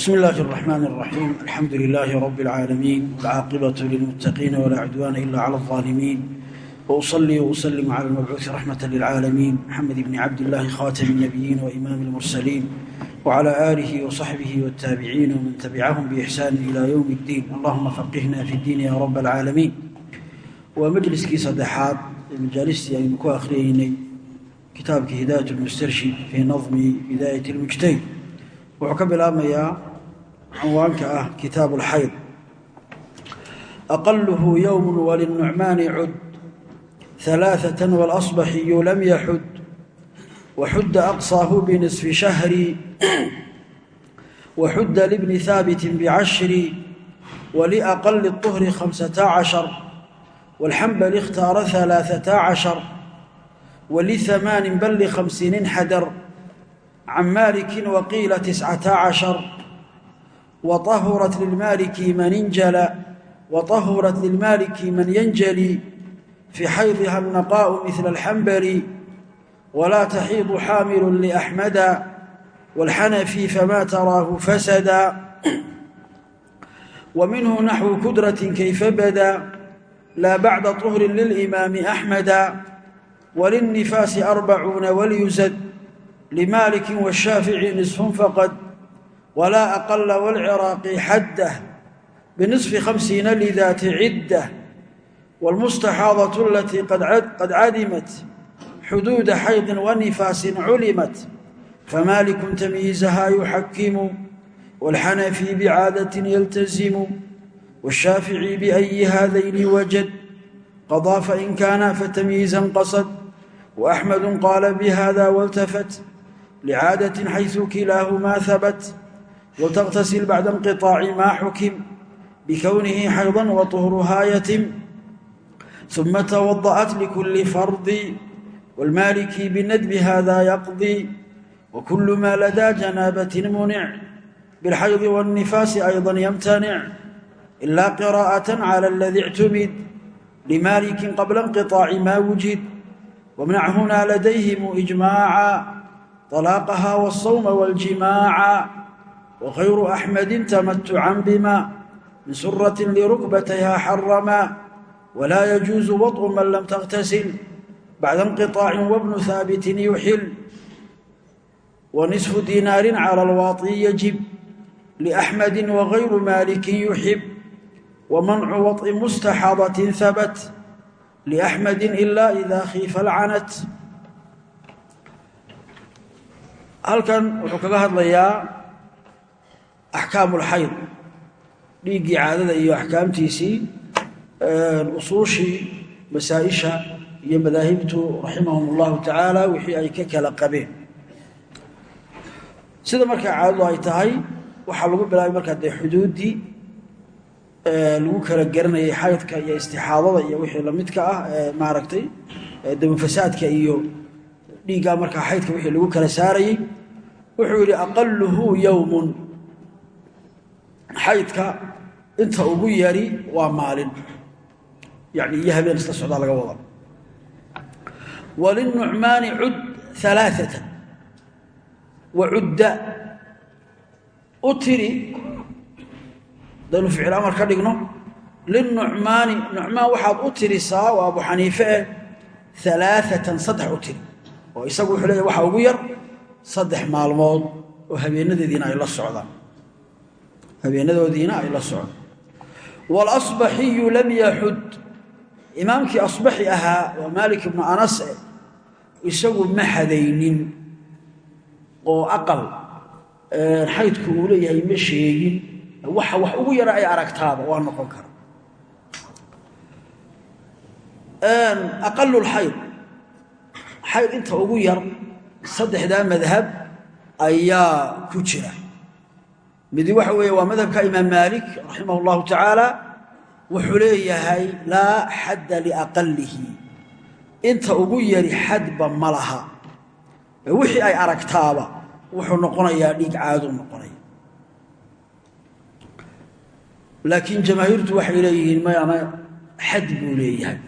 بسم الله الرحمن الرحيم الحمد لله رب العالمين والعاقبة للمتقين ولا عدوان إلا على الظالمين وأصلي وأسلم على المبعوث رحمة للعالمين محمد بن عبد الله خاتم النبيين وإمام المرسلين وعلى آله وصحبه والتابعين ومن تبعهم بإحسان إلى يوم الدين اللهم فقهنا في الدين يا رب العالمين ومجلسكي صدحات مجالستي أن نكو أخريني كتابك هداية المسترشد في نظم بداية المجتهد wuxuu ka bilaabmayaa canwaanka ah kitaabu اlxayd aqaluhu yowm waliلnucmaani cud ثalaaثaة wاlasbaxiyu lam yaxud waxudda aqصaahu binisfi shahri waxudda libni haabiti bcashri waliaqali الطhri khamsata cashar wاlxambali اkhtaara ثalaaثata cashar waliثamaani bal likhamsiinin xadar can maliki waqiila tiscata cashar waطahurat lilmaliki man injala waطahurat lilmaliki man yanjali fii xaydiha الnaqaءu mila alxambali walaa taxiidu xaamilu liaxmada wاlxanafi fama taraahu fasada wa minhu naxwu kudratin kayfa bada laa bacda طuhri lilimaami axmada walilnifaasi arbacuuna walyusad لمالك والشhاaفiعي نصف فقد ولا أقل والعراaqي xadة بنصف خمسين لذات عدة والمستحاaضة التي قad عadمت حدوuد حyض ونفاaس علمت فمالك تميiزها يحكم والحنفي بعاadة يلتزم والشhاaفiعي بأي hذين وجد قضى فإن كانا فتميiزا قصد وأحمد قال بهذا والتفت لعاadة xayثu kilaaهmaa habt wتغتasil bacda انقiطاaci ma xukim bkwnihi xayضا وطهruhaa ytim ثuma توضأت لkuli farضi والmaliki bndb hada yqضي وkul ma ladىa جanاabaة mنc bالxayض والنifaas أيضا ymتنc إlا qراءة عlى اladي اcتmid لmaliki qabla انقiطاaci ma wujid وmنc huna ladayhm إجmاعا طلاaqha والصوم والجimاaعa وغayru أحمد تمتعا bma min suraة لركبتyha xرما ولا يجuز وطء man lm تغتسل بعda انقطاع وبن ثابت يحل ونصف ديناar على الواطي يجب لأحمد وغyر مالك يحب ومنع وطء مستحاضة ثبت لأحمد إلا إذا خيف العنت halkan wuxuu kaga hadlayaa axkaamu ulxayd dhiiggii caadada iyo axkaamtiisii usuushii masaa-isha iyo madaahibtu raximahum allahu tacaala wixii ay ka kala qabeen. Sida markaa caadadu ay tahay waxaa lagu bilaabay markaa dee xuduuddii lagu kala garanayay xaydka iyo istixaadada iyo wixii lamidka ah maaragtay damufasaadka iyo dhiiggaa markaa xaydka wixii lagu kala saarayey wuxuu yidhi aqaluhu yowmun xaydka inta ugu yari waa maalin. Yani iyo habeen isla socdaa laga wada. Walinucmaani cud alaaatan wa cudda u tiri daynu ficil amar ka dhigno linucmaani nucmaan waxaad u tirisaa waa abu xaniife eh alaaatan saddex u tiri. Oo isagu wuxuu leeya waxa ugu yar saddex maalmood oo habeenadeediina ay la socdaan habeenadoodiina ay la socdaan walasbaxiyu lam yaxud. Imaamkii asbaxi ahaa waa maalik ibnu anase isagu ma hadaynin oo aqal xaydku uu leeyahay ma sheegin. Waxa wax ugu yara ay aragtaaba waa noqon kara aqalulxayd xayd inta ugu yar saddexdaa madhab ayaa ku jira midi waxa weeye waa madhabka imaam maalik raximah اllahu wuxuu leeyahay laa xadda liaqalihi inta ugu yari xadba ma laha. Wixii ay aragtaaba wuxuu noqonayaa dhiig caaduu noqonaya. Laakiin jamaahiirtu waxay leeyihiin mayana xad buu leeyahay.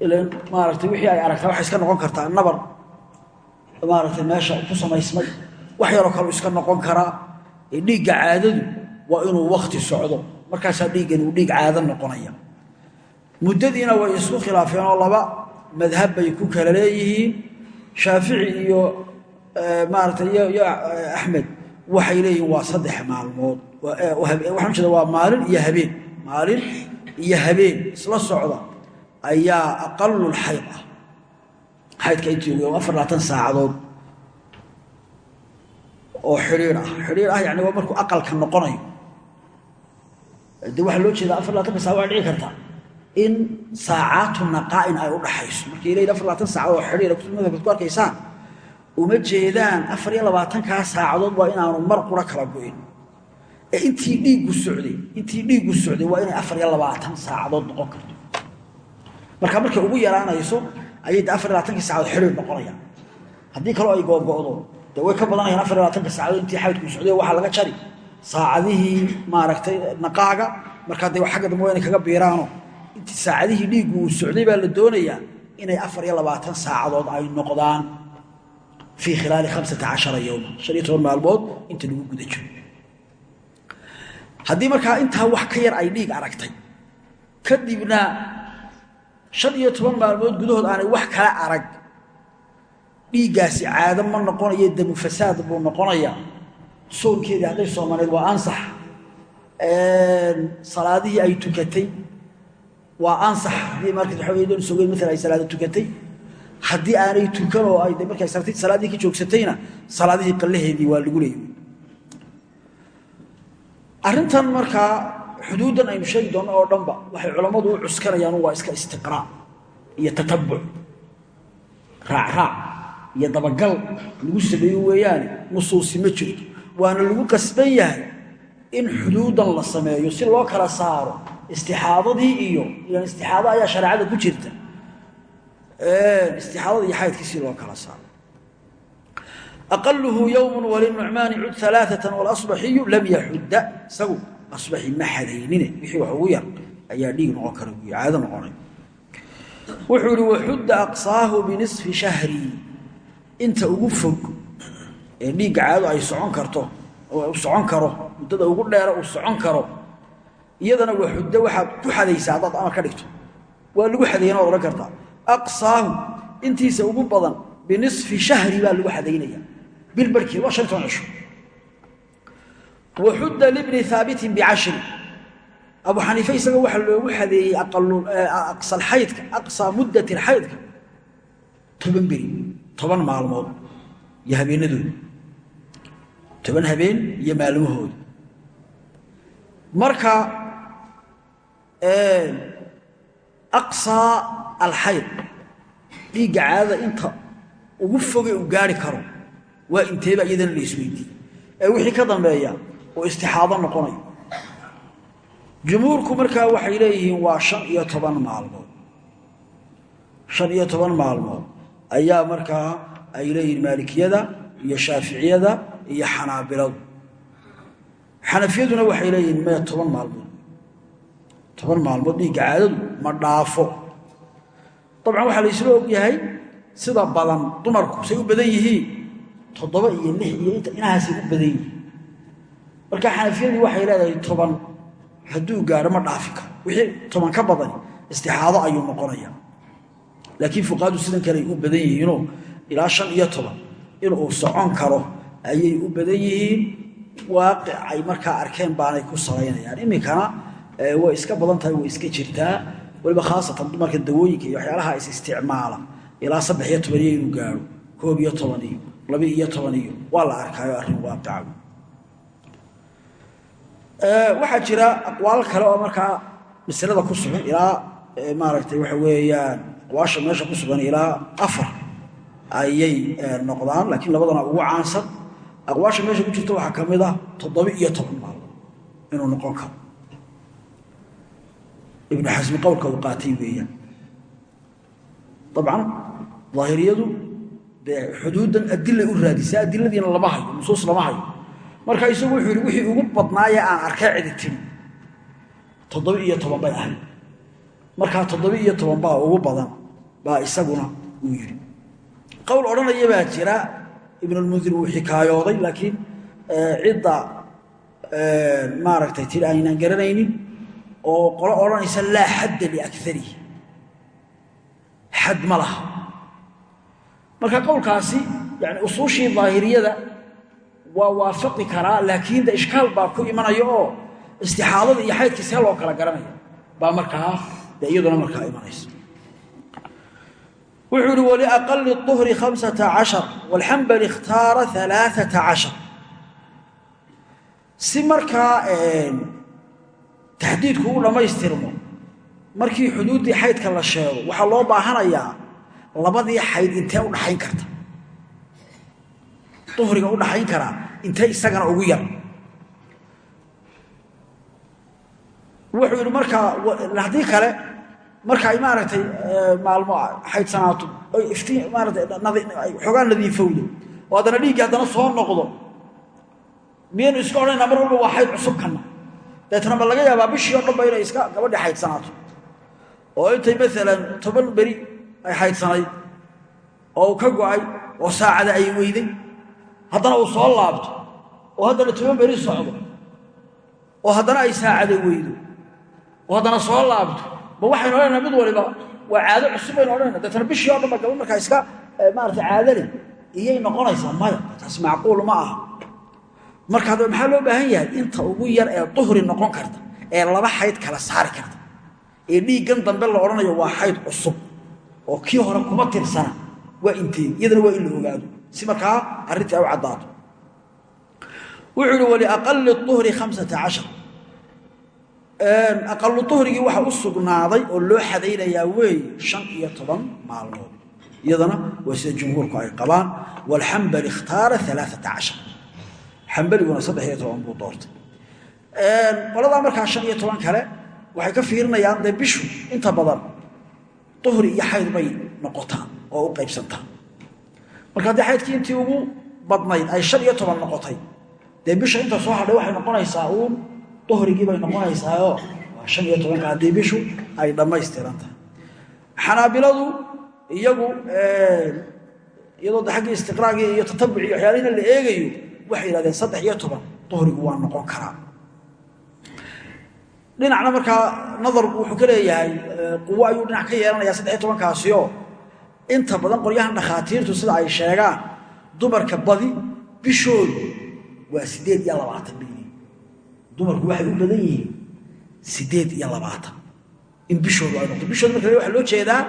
Ilan maaragtay wixii ay aragtaa waxay iska noqon kartaa nabar. Maaragtay meesha ku samaysmay wax yaroo kaleu iska noqon karaa ee dhiigga caadadu waa inuu wakti socdo. Markaasaa dhiiggan uu dhiig caado noqonaya. Muddadiina way isku khilaafeen oo laba madhab bay ku kala leeyihiin. Shaafici iyo maarata iyo axmed waxay leeyihiin waa saddex maalmood. Waxaan ujeeda waa maalin iyo habeen. Maalin iyo habeen isla socda ayaa aqalulxayd ah. Xaydka intii ugu afar saacadood oo xidhiir ah. Xidhiir ah yani waa markuu aqalka noqonayo. De waxaa loo jeedaa afar labaatanka saaca waa dhici karta. In saacaatu naqaa'in ay u dhaxayso. Markay leeyihiin afar labaatan saacadood oo xidhiira kutubmadaka ku arkaysaan? Uma jeedaan afar iyo labaatankaa saacadood waa inaanu mar qura kala go'in ee intii dhiiggu socday intii dhiiggu socday waa inay afar iyo labaatan saacadood noqon karto. Marka markay ugu yaraanayso ayay afar iyo labaatankii saacadood xidhiir noqonayaan. Haddii kaloo ay googo'do dee way ka badanayaan afar labaatanka saacadood intii xaydku socday waxaa laga jari saacadihii maaragtay naqaaga. Markaa dee xagga dambe kaga biiraano saacadihii dhiiggu uu socday baa la doonayaa inay afar iyo labaatan saacadood ay noqdaan fii khilaali hamsata cashara yowma maalmood inta lagu guda jiro. Haddii markaa intaa wax ka yar ay dhiig aragtay kadibna shan iyo toban maalmood gudahood aanay wax kala arag dhiiggaasi caado ma noqonayo damu fasaad buu noqonayaa soonkeedii hadday soomaneed waa ansax. Salaadihii ay tukatay. Waa ansax. Haddii marka waxa wey sogeyn maalan ay salaada tukatay. Haddii aanay tukan oo ay markay sartay salaaddii ka joogsatayna salaadihii qallaheedii waa lagu leeyay arrintan markaa xuduuddan aynu sheegi doonno oo dhanba waxay culammadu u cuskanayaan waa iska istiqraa iyo tatabuc. Raacraac iyo dabagal lagu sameeyo weeyaane nusuusi ma jirto. Waana lagu qasban yahay in xuduudan la sameeyo si loo kala saaro istixaadadii iyo ilan istixaado ayaa shareecada ku jirta. Istixaadada iyo xaydkii si loo kala saaro. Aqaluhu yowmu walinucmaani cud alaaatan walaصbaxiyu lam yaxudda isagu asbaxi ma wixii wax ugu yar ayaa dhiig noqon kara caado noqonay. Wuxuu ihi waxudda aqsaahu binisfi shahri inta ugu fog ee dhiigga caado ay socon karto u socon karo muddada ugu dheera uu socon karo iyadana waxudda waxaad ku xadaysaa haddaad amar ka dhigto. Waa lagu xadayn waad odhan kartaa. Aqsaahu intiisa ugu badan binisfi shahri baa lagu xadaynaya. Bil barhkeed waa shan toban cisho waxudda libni haabitin bicashri abu xaniife isaga waxaa loogu xadeeyey aqsal xaydka aqsaa muddatin xaydka toban beri toban maalmood iyo habeenadooda toban habeen iyo maalmahooda marka aqsaa alxayd dhiigga caadada inta ugu foge uu gaari karo waa inteeba iyadana la isweydiiyey. Ee wixii ka dambeeya oo istixaado noqonayo jumhuurku markaa waxay leeyihiin waa shan iyo toban maalmood. Shan iyo toban maalmood ayaa markaa ay leeyihiin maalikiyada iyo shaaficiyada iyo xanaabiladu. Xanafiyaduna waxay leeyihiin mee toban maalmood. Toban maalmood dhiigga caadadu ma dhaafo. Dabcan waxaa la isla ogyahay sida badan dumarku say u badan yihiin. Toddoba iyo lix iyo inahaasay u badan yihiin. Marka xanafiyadii waxay leedahay toban hadduu gaadho ma dhaafi karo. Wixii toban ka badani istixaado ayuu noqonaya laakiin fuqaadu sidan kale ay u badan yihiinoo ilaa shan iyo toban inuu socon karo ayay u badan yihiin. Waaqic markaa arkeen baanay ku salaynayaan iminkana way iska badan tahay way iska jirtaa. Waliba khaasatan dumarka dawooyinka iyo waxyaalaha is isticmaala ilaa saddex iyo toban iyo inuu gaadho. Koob iyo toban iyo laba iyo toban iyo. Waa la arkaayo arrin waaqica waxaa jira aqwaal kale oo markaa masalada ku sugan. Ilaa maaragtay waxa weeyaan aqwaasha meesha ku sugan ilaa afar ayay noqdaan laakiin labadana ugu caansan. Aqwaasha meesha ku jirta waxaa ka mid ah toddoba iyo toban maalmo inuu noqon karo. Ibnu xasmi qowlka uu qaatay weeyaan. Dabcan daahiriyadu dee xuduuddan adilay u raadisaa adiladiina lama hayo nusuus lama hayo. Marka isagu wuxuu yidhi wixii ugu badnaayee aan arkay cidi tiri toddoba iyo toban bay ahayd markaa toddoba iyo toban baa ugu badan baa isaguna uu yidhi. Qowl odhanaya baa jira ibnulmundir wuu xikaayooday laakiin cidda maaragtay tii aynaan garanaynin oo qolo odhanaysa laa xadda liakarihi xad ma laha. Marka qowlkaasi yani usuushii daahiriyada waa waafaqi karaa laakiin de ishkaal baa ku imanaya oo istixaadada iyo xaydkii see loo kala garanaya. Baa markaa de iyaduna markaa imanaysa wuxuu ihi waliaqali uhri hamsata cashar walxambali ikhtaara alaaata cashar. Si markaa taxdiidku u dhammaystirmo markii xuduuddii xaydka la sheego waxaa loo baahanayaa labadii xayd intee u dhaxayn karta. Uhriga u dhaxayn karaa intee isagana ugu yar wuxuu yidhi markaa haddii kale marka ay maaragtay maalmo xaydsanaato oy iftiin maaratay xoogaa nadiifowdo oo haddana dhiiggii haddana soo noqdo miyaynu iska odhanayna mar walba waa xayd cusub kanna. Deetna ma laga yaabaa bishii o dhan ba inay iska gabadhii xaydsanaato oo intay maalan toban beri ay xaydsanayd oo uu ka go'ay oo saacada ay weyday haddana uu soo laabto oo haddana toban beri socdo oo haddana ay saacada weydo oo soo laabto ma waxaynu odhanayna mid waliba waa caado cusub baynu odhanayna deetna bishii o dhan ba markaa iska maarata caadale iyay noqonaysaa maya. Taas macquul ma aha. Marka haddaba maxaa loo baahan yahay? Inta ugu yar ee duhri noqon karta ee laba xayd kala saari karta. Ee dhiiggan dambe la odhanayo waa xayd cusub oo kii hore kuma tirsana. Waa intee? Iyadana waa in la ogaado si markaa arrintii u caddaato. Wuxuu ihi waliaqali uhri khamsata cashar aqalu uhrigii waxa u sugnaaday oo loo xadaynayaa weeye shan iyo toban maalmood. Iyadana waa sida jumhuurku ay qabaan walxambali ikhtaara alaaata cashar xambaliguna saddex iyo toban buu doortay. Qoladaa markaa shan iyo kale waxay ka fiirinayaan dee bishu inta badan duhri iyo bay noqotaa oo u qaybsantaa marka haddii xaydkii intii ugu badnayd ay shan iyo toban noqotay dee bisha inta soo hadhay waxay noqonaysaa uun duhrigii bay noqonaysaaoo waa shan iyo tobanka haddii bishu ay dhammaystiran tahay. Xanaabiladu iyagu iyadoo de xaggii iyo tatabuci waxyaalihina la eegayo waxay yidhahdeen saddex iyo toban duhrigu waa noqon karaa. Dhinacna markaa nadarku wuxuu ka leeyahay quwo ayuu dhinac ka yeelanayaa saddex iyo tobankaasioo inta badan qolyahan dhakhaatiirtu sida ay sheegaan dumarka badi bishoodu waa siddeed iyo labaatan bilyan dumarku waxay u badan yihiin siddeed iyo labaatan. In bishoodu ay noqto bishooda marka waxaa loo jeedaa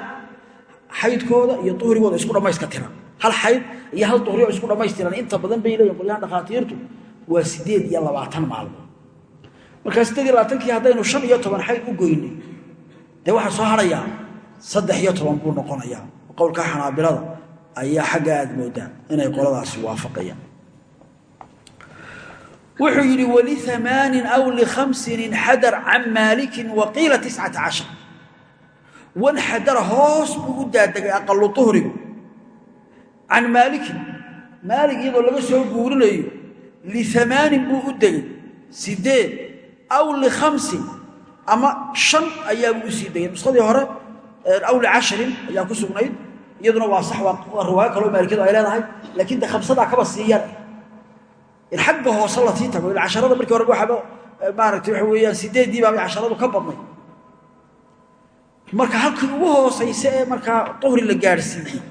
xaydkooda iyo duhrigooda isku dhammayska tiran. Hal xayd iyo hal duhri oo isku dhammaystiran inta badan bay leeyihiin qolyahan dhakhaatiirtu waa siddeed iyo labaatan maalmood. Markaa siddeed iyo labaatankii haddaynu shan iyo toban xayd u goynay dee waxaa soo harayaa saddex iyo toban buu noqonayaa. Qowlka xanaabilada ayaa xagga aad moodaa inay qoladaasi waafaqayaan wuxuu yidhi waliamaanin aw likhamsin inxadar can maalikin waqiila tiscata cashar. Wanxadara hoos buu u daadegay aqalu duhrigu can maalikin maalik iyadoo laga soo guurinayo liamaanin buu u degay. Sideed aw likhamsin ama shan ayaabuu u sii degay. Nuskadii hore aw licasharin ayaa ku sugnayd. Iyaduna waa sax waa riwaayo kaloo maalikadu ay leedahay laakiin kaba siiyan in xagga hoose la sii tago ila casharada markii hore waxaaba maaragtay waxa weeyaan sideeddii baabay casharadu ka badnay. Marka halkii ugu hoosaysa ee markaa duhri la gaadhsiiyey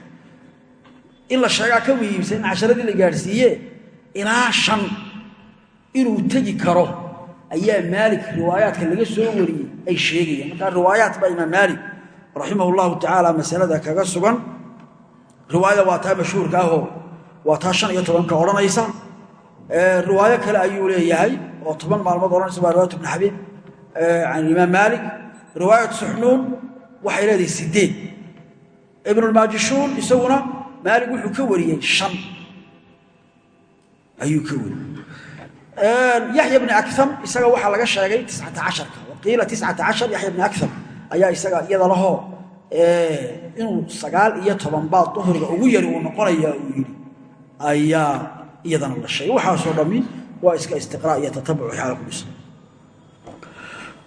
in la sheegaa ka muhiimsan in casharadii la gaadhsiiye ilaa shan inuu tegi karo ayaa maalik riwaayaadka laga soo wariyey ay sheegayaan markaa riwaayaat baa imaam maalik raximah llahu tacaala masalada kaga sugan. Riwaayada waa taa mashhuurka ahoo waa taa shan iyo tobanka odhanaysa riwaayo kale ayuu leeyahay oo toban maalmood odhanaysa waa riwaayat ibn xabiib can imaam maalik. Riwaayat suxnuun waxay leedahay sideed. Ibnulmaajishuun isaguna maalik wuxuu ka wariyey shan. Ayuu ka wariyey. Yaxya bni akam isaga waxaa laga sheegay tiscata casharka. Waqiila tiscata cashar yaxya bni akam ayaa isaga iyada lahoo inuu sagaal iyo toban baad duhriga ugu yari iyadana la sheegay. Waxaasoo dhammi waa iska istiqraa iyo tatabuc xaala ku dhisan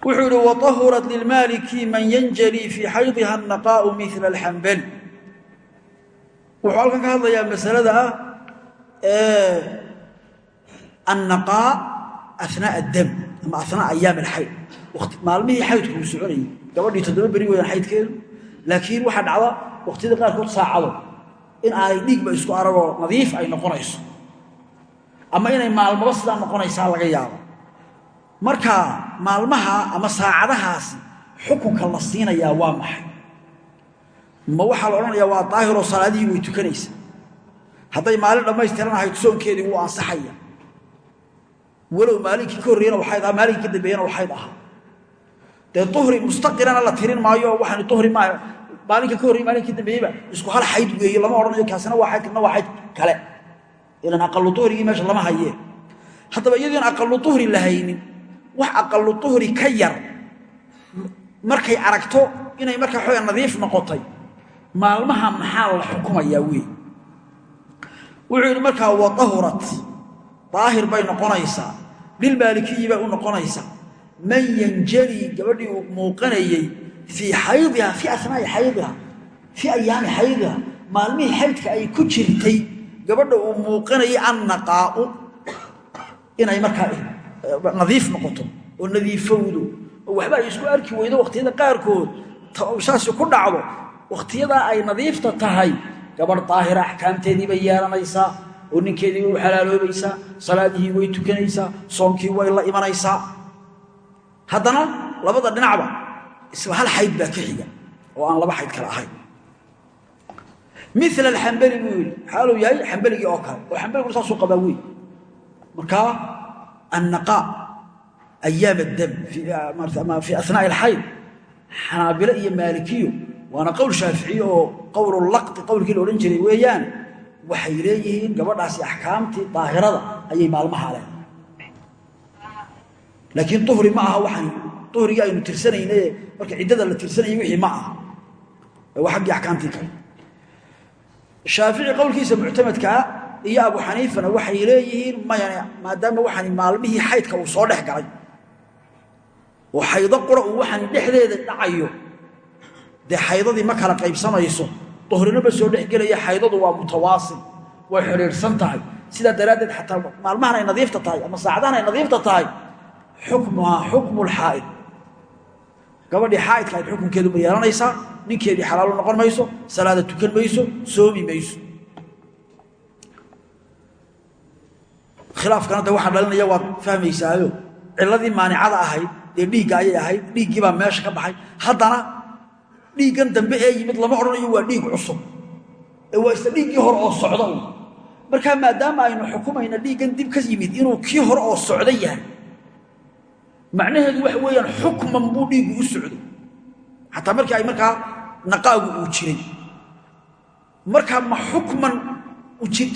wuxuu yihi waطahurat lilmaaliki man yanjalii fii xaydiha anaqaa'u mila alxambali wuxuu halkan ka hadlayaa masalada ah annaqaa anaa dam ama anaa ayaam alxayd maalmihii xaydku uu soconayay. Gabadhii toddoba beri weeyaan xaydkeedu laakiin waxaa dhacda waqtiyada qaarkood saacado. In aanay dhiigba isku aragoo nadiif ay noqonayso ama inay maalmaba sidaa noqonaysaa laga yaabo. Marka maalmaha ama saacadahaasi xukunka la siinayaa waa maxay? Ma waxaa la odhanayaa waa daahiroo salaadihii way tukanaysa hadday maalin dhammaystiran ahayd soonkeedii wuu ansaxaya walow maalinkii ka horreeyana waxayd ahaa maalinkii ka dambeeyana waxayd ahaa. Dee duhri mustaqirana la tirin maayo waxaan duhri maaha maalinka ka horrey maalinka ka isku hal xayd weeye lama odhanayo kaasina waa xayd kana waa xayd kale ilan aqalu duhrigii meesha lama hayee haddaba iyadoo in aqalu duhri la haynin wax aqalu duhri ka yar markay aragto inay markaa xooga nadiif noqotay maalmaha maxaa la xukumayaa wey wuxuu markaa wa dahurat daahir bay noqonaysaa lilmaalikiyi bay u noqonaysaa. Man yanjali gabadhii uu muuqanayey fii xaydiha fii asnaai xaydiha fii ayaami xaydiha maalmihii xaydka ay ku jirtay gabadha uu muuqanayay annaqaa'u inay markaa nadiif noqoto oo nadiifowdo oo waxba ay isku arki weydo wakhtiyada qaarkood. Saasi ku dhacdo wakhtiyadaa ay nadiifta tahay gabadh daahira axkaamteedii bay yeelanaysaa oo ninkeedii way xalaaloobaysaa salaadihii way tukanaysaa soonkii way la imanaysaa haddana labada dhinacba isla hal xayd baa ka xiga oo aan laba xayd kale ahayn mil alxambali buu yidhi. Xaaluu yahay xambaligii oo kale. Oo xambaligu saasuu qabaa wey markaa annaqaa ayaam addam fii asnaa'i alxayd xanaabilo iyo maalikiyo waana qowl shaaficiye oo qowlulaqti qowlkii la odhan jiray weeyaan waxay leeyihiin gabadhaasi axkaamtii daahirada ayay maalmaha leedahay laakiin duhri ma aha waxaan duhrigii aynu tirsanayne marka ciddada la tirsanayay wixii shaafici qowlkiisa muctamadkaa iyo abu xaniifana waxay leeyihiin maya maadaama waxaan maalmihii xaydka uu soo dhex galay. Oo xaydo qura uu waxaan dhexdeeda dhacayo. Dee xaydadii ma kala qaybsamayso. Duhrinaba soo dhexgelaya xaydadu waa mutawaasil way xidhiidhsan tahay. Sidaa daraaddeed xataa maalmahan ay nadiifta tahay ama saacadahan ay nadiifta tahay xukmuhaa xukmu lxaa'id gabadhii xaa'idka ayd xukunkeedu ma yeelanaysaa ninkeedii xalaalu noqon mayso salaada tukan mayso soomi mayso. Khilaafkana de waxaa dhalinaya waad fahmaysaayo ciladii maanicada ahayd dee dhiigga ayay ahayd dhiiggii baa meesha ka baxay. Haddana dhiiggan dambe ee yimid lama odhanayo waa dhiig cusub. Ee waa isla dhiiggii hore oo socda un maadaama aynu xukumayna dhiiggan dib ka yimid inuu kii hore oo socda yahay macnaheedu waxa weeyaan xukman buu dhiiggu u socday xataa markii ay markaa naqaagu uu jiray. Markaa ma xukman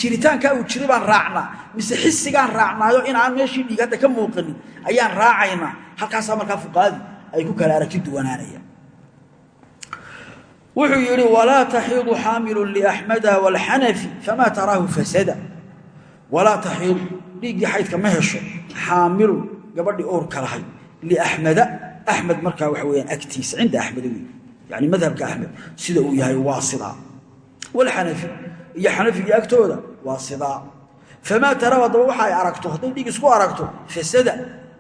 jiritaankaa uu jiray baan raacnaa. Mise xisigaan raacnaayo in meeshii dhiig ka muuqanin ayaan raacaynaa. Halkaasaa markaa fuqaadii ay ku kala aragti duwanaanayaan wuxuu yidhi walaa taxiidu xaamilu liaxmada waalxanafi famaa taraahu fasada. Walaa taxiidu dhiiggii xaydka ma hesho. Xaamilun gabadhii oorka lahay. Liaxmada axmed markaa waxa weyaan agtiisa cinda axmeda wey yani madhabka axmed sida uu yahay waa sidaa walxanafi iyo xanafigii agtooda waa sidaa famaa taraahu haddaba waxa ay aragto hadday dhiig isku aragto fasada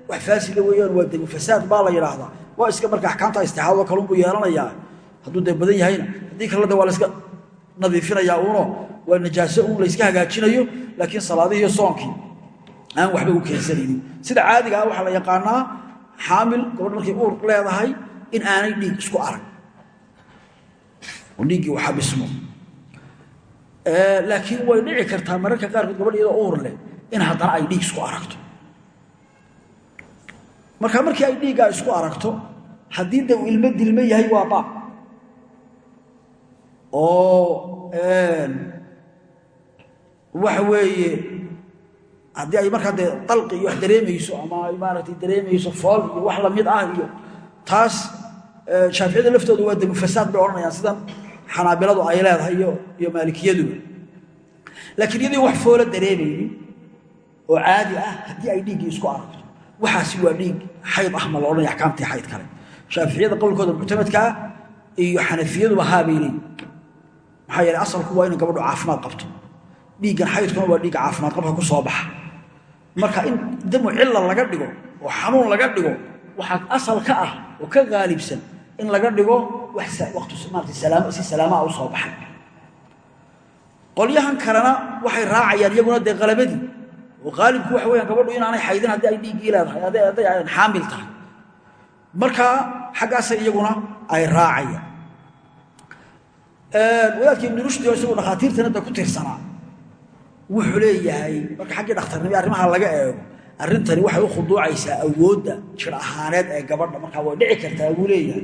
wax faasida weeyaan waa demu fasaad baa la yidhaahdaa waa iska marka axkaamta istixaadoo kalunbuu yeelanayaa. Hadduu dee badan yahayna haddii kaleda waa layska nadiifinayaa uuno waa najaaso uun layska aan waxba u keensanaynin. Sida caadiga ah waxaa la yaqaanaa xaamil gabadh uur leedahay in aanay dhiig isku arag oo dhiiggii uu xabismo. Laakiin way dhici kartaa mararka qaarkood gabadh iyadoo uur leh in haddana ay dhiig isku aragto. Marka markii ay dhiiggaa isku aragto haddii de uu ilmo dilmo yahay waa baab. Oo waxa weeye haddii ay markaa dee dalqi iyo wax dareemayso ama ay maaragtay dareemayso fool iyo wax la mid ah iyo taas shaaficiyada laftooda waa demufasaad bay odhanayaan. Sidan xanaabiladu ay leedahay iyo maalikiyaduba laakiin iyadii wax foola dareemaynin oo caadi ah haddii ay dhiiggii isku aragto waxaasi waa dhiig xayd ah ma la odhanaya axkaamtii xayd kale. Shaaficiyada qowlkooda muctamadkaa iyo xanafiyaduba haabay leeyiin maxaa yeeley asalku waa inay gabadhu caafimaad qabto. Dhiiggan xaydkuna waa dhiigga caafimaad qabka ku soo baxa. Marka in damu cilla laga dhigo oo xanuun laga dhigo waxaa asal ka ah oo ka qaalibsan in laga dhigo si salaamaa u soo baxay qolyahan kalena waxay raacayaan iyaguna wuxuu leeyahay marka xaggii dhakhtarnimo arrimaha laga eego arrintani waxay u khuduucaysaa awoodda jir ahaaneed ee gabadha markaa way dhici kartaa buu leeyahay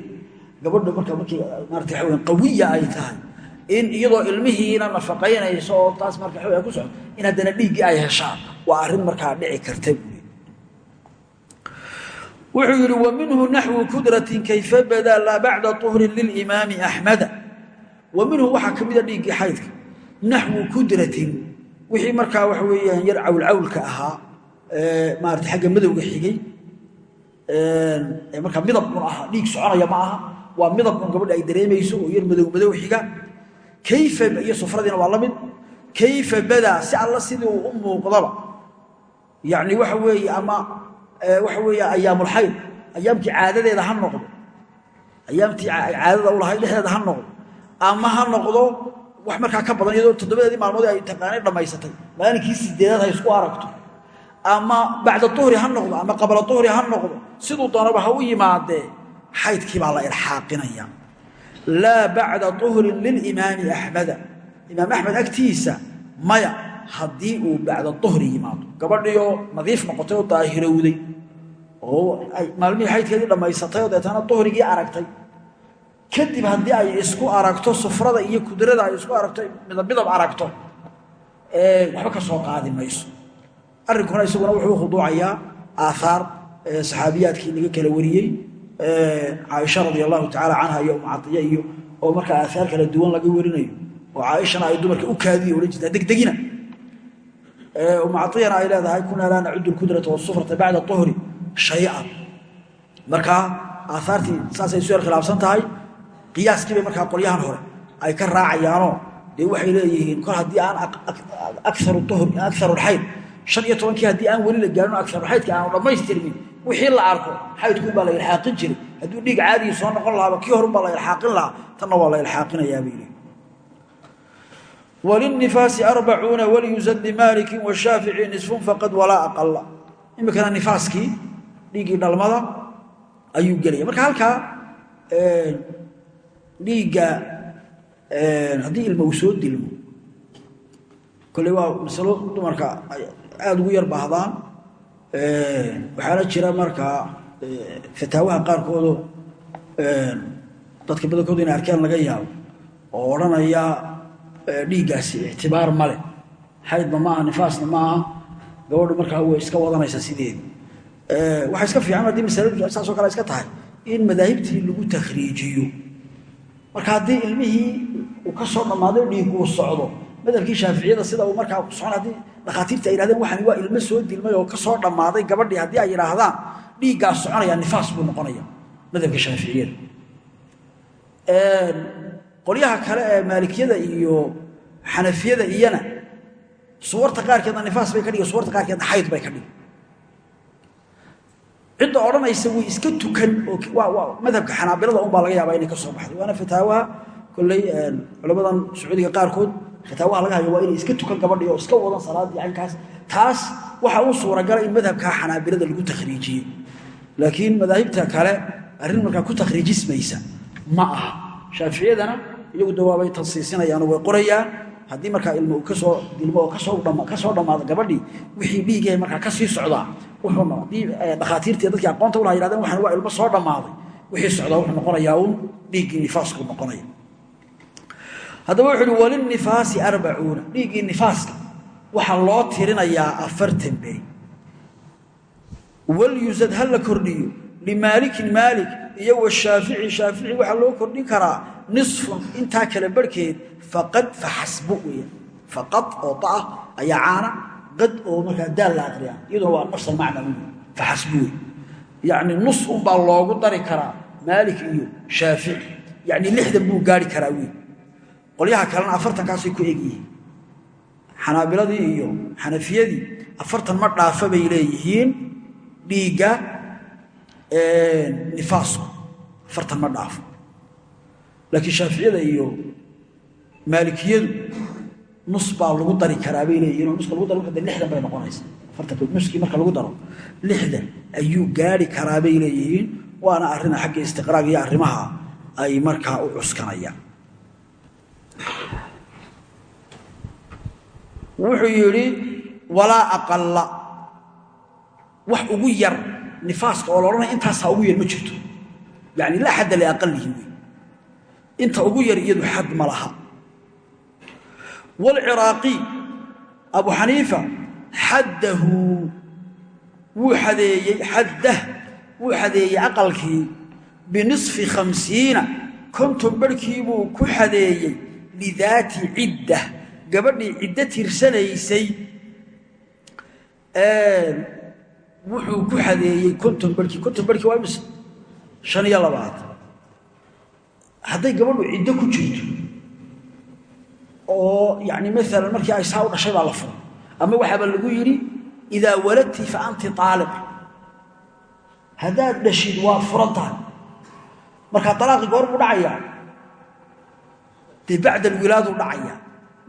gabadha marka markii maarata waxa qawiya ay tahay in iyadoo ilmihiina nafaqaynayso oo taas marka waxa ku socdo in haddana dhiiggii ay heshaan. Waa arrin markaa dhici karta wuxuu yidhi wa naxwu kudratin kayfa badaa laa bacda tuhrin lilimaami axmada wa waxaa ka mida dhiiggii xaydka. Naxwu kudratin wixii markaa waxa weeyaan yar cawlcawlka ahaa maarata xagga madowga xigay markaa midabun aha dhiig soconaya ma aha waa midabun gabadha ay dareemayso oo yar madow madow xiga. Kayfa iyo sufradiina waa la mid. Kayfa badaa si alla sidii uu u muuqdaba. Yacni waxa weeye ama waxa weeye ayaamulxayd ayaamtii caadadeeda ha noqdo. Ayaamtii caadada u lahayd dhexdeeda ha noqdo. Ama ha noqdo wax markaa ka badan iyadoo toddobadeedii maalmood ay taqaanay dhammaysatay. Maalinkii sideedaad ha isku aragto. Ama bacda uhri ha noqdo ama qabla uhri ha noqdo. Siduu doonaba ha u yimaadee xaydkii baa la ilxaaqinaya. Laa bacda uhrin lilimaami axmeda imaam axmed agtiisa maya haddii uu bacda uhri yimaado. Gabadhiioo nadiif noqotay oo daahirowday oo maalmihii xaydkeedii dhammaysatay oo deetana uhrigii aragtay. Kadib haddii ay isku aragto sufrada iyo kudrada ay isku aragto midabmidab aragto waxba ka soo qaadi mayso. Arrinkuna isaguna wuxuu khuduucayaa aaaar saxaabiyaadkii laga kala wariyey caaisha radi allahu tacaala canha iyo umcaiya iyo oo markaa aaaar kala duwan laga warinayo oo caaishana ay dumarka u kaadiyo ohan jirtaa degdegina. Umcaiyana ay leedahay kunaa laa nacudu lkudrata wasufrata bacda uhri shay-an. Markaa aaaartii saasay isu yar khilaafsan tahay qiyaaskiibay markaa qolyahan hore ay ka raacayaanoo dee waxay leeyihiin kol haddii aan aarxayd han iyo tobankii haddii aan weli la gaarin aarxaydka aanu dhammaystirmin wixii la arko xaydkuun baa la ilxaaqin jiray. Hadduu dhiig caadigii soo noqon lahaaba kii horun baa la ilxaaqin lahaa tanna waa la ilxaaqinayaabay leeyihiin walilnifaasi arbacuuna waliyuzad limaalikin washaafici nisfun faqad walaa aqala iminkana nifaaskii dhiiggii dhalmada ayuu gelaya marka halkaa dhiigga haddii ilmo uu soo dilmo kolley waa masalo dumarka aada ugu yar baahdaan waxaana jira markaa fataawaha qaarkoodo dadka badankoodu inay arkeen laga yaabo oo odhanaya dhiiggaasi ictibaar male xaydna maaha nifaasna maaha. Gabadhu markaa way iska wadanaysaa sideedi waxaa iska fiican haddii masaladu saasoo kale iska tahay in madaahibtii lagu takhriijiyo. Marka haddii ilmihii uu ka soo dhammaaday dhiig socdo madhabkii shaaficiyada sida uu markaa socon haddii dhakhaatiirta ay yidhahdeen waa ilmo soo dilmay oo ka soo dhammaaday gabadhii haddii ay yidhaahdaan dhiiggaas soconaya nifaas buu noqonaya madhabka shaaficiyada qolyaha kale ee maalikiyada iyo xanafiyada iyana suwarta qaarkeedna nifaas bay ka dhigi suwarta qaarkeedna xayd bay ka dhigi cidda odhanaysa way iska tukan oo madhabka xanaabilada unbaa laga yaabaa inay ka soo baxday waana fataawaha kolley culamadan sacuudiga qaarkood fataawaha laga hayo waa inay iska tukan gabadhii oo iska wadan salaadii caynkaas. Taas waxa uu suuragala in madhabka xanaabilada lagu takhriijiyo. Laakiin madaahibta kale arrin markaa ku takhriijismaysa ma aha. Shaaficiyadana iyagu dawaabay tansiisinayaan way qorayaan. Haddii markaa ilmo ka soo dilmo oo ka soo dhammaado gabadhii wixii dhiigahe markaa ka sii socdaa wuxuu haddii dhakhaatiirtii dadkii aqoonta ulaha yidhahdeen waxaan waa ilmo soo dhammaaday wixii socdaa wuxuu noqonayaa uun dhiiggii nifaasku noqonaya haddaba wuxu uhi walilnifaasi arbacuuna dhiiggii nifaaska. Waxaa loo tirinayaa afartan beri walyusad ha la kordhiyo. Limaalikin maalik iyo washaafici shaafici waxaa loo kordhin karaa nisfun intaa kale barhkeed faqad faxasbu weya faqad oo taah ayaa caana qad oo markaa daal la aqriya iyaduna waa nafs almacna wey faxasbu wey yacni nus loogu dari karaa maalik iyo shaafici. Yacni lixdan buu gaari karaa wey qolyaha kalena afartankaasay ku egyihiin xanaabiladii iyo xanafiyadii afartan ma dhaafa bay leeyihiin dhiigga nifaasku afartan ma dhaafo laakiin shaaficiyada iyo maalikiyadu nus baa lagu dari karaa bay leeyihiin nuska lagu daro de lixdan bay noqonaysa. Nuskii marka lagu daro lixdan ayuu gaari karaa bay leeyihiin waana arrina xagga istiqraag iyo arrimaha ay markaa u cuskanayaan wuxuu yidhi walaa aqalla. Wax ugu yar nifaaska oo la odhanaya intaasaa ugu yar ma jirto. Yani laa xadda liaqalihi wey inta ugu yar iyadu xad ma laha. Waalciraaqi abu xaniifa xaddahu. Wuu xadeeyey xaddah wuu xadeeyey aqalkii binisfi khamsiina. Barhkii buu ku xadeeyey lidaati cidda gabadhii ciddo tirsanaysay wuxuu ku xadeeyey konton barhkii konton barhkii waa imise shan iyo labaatan hadday gabadhu ciddo ku jirto oo yani maalan markii ay saa u dhashay baa la furay. Ama waxaaba lagu yidhi idaa waladti fa anti aaliq haddaad dhashid waa furan tahay. Markaa alaaqi goor buu dhacayaa dee bacda alwilaadu dhacaya.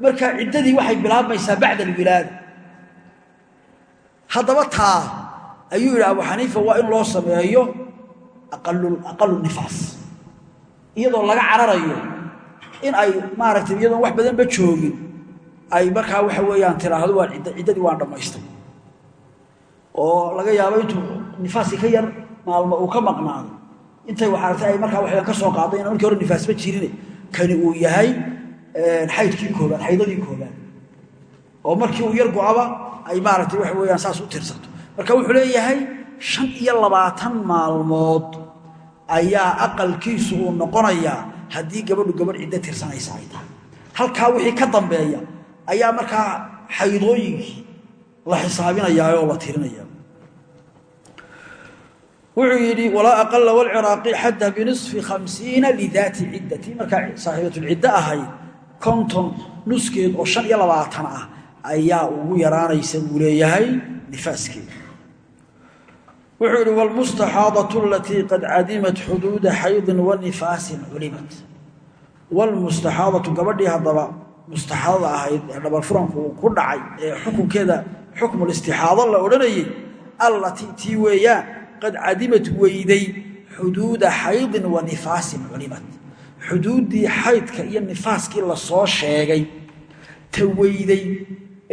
Markaa ciddadii waxay bilaabmaysaa bacda alwilaada haddaba taa ayuu yidhi abu xaniifa waa in loo sameeyo aqalu nifaas. Iyadoo laga cararayo in ay maaragtay iyadoon wax badanba joogin ay markaa waxa weeyaan tiraahdo waan ciddadii waan dhammaystay. Oo laga yaabo intuu nifaaskii ka yar maalmo uu ka maqnaado. Intay waxaartay ay markaa waxaan ka soo qaaday ina markii hore nifaasba jirine kani uu yahay xaydkii koobaad xaydadii koobaad. Oo markii uu yar go-aba ay maaragtay waxa weeyaan saas u tirsato marka wuxuu leeyahay shan iyo labaatan maalmood ayaa aqalkiisu uu noqonayaa haddii gabadhu gabadh ciddo tirsanaysa ay tahay. Halkaa wixii ka dambeeya ayaa markaa xaydooyinkii la xisaabinayaa oo la tirinaya wuxuu yidhi walaa aqala wlciraaqi xadda binisfi khamsiina lidaati ciddati. Markaa saaxiibatulciddo ahayd konton nuskeed oo shan iyo labaatan ah ayaa ugu yaraanaysa buu leeyahay nifaaskeeda wuxuu yidhi wlmustaxaadatu alatii qad cadimat xuduuda xaydin wa nifaasin culimat. Wlmustaxaadatu gabadhii haddaba mustaxaadada ahayd ee dhabarfuranku uu ku dhacay ee xukunkeeda xukmulistixaado la odhanayay allatii tii weeyaan qad cadimad weyday xuduuda xaydin wa nifaasin culimat. Xuduuddii xaydka iyo nifaaskii la soo sheegay ta weyday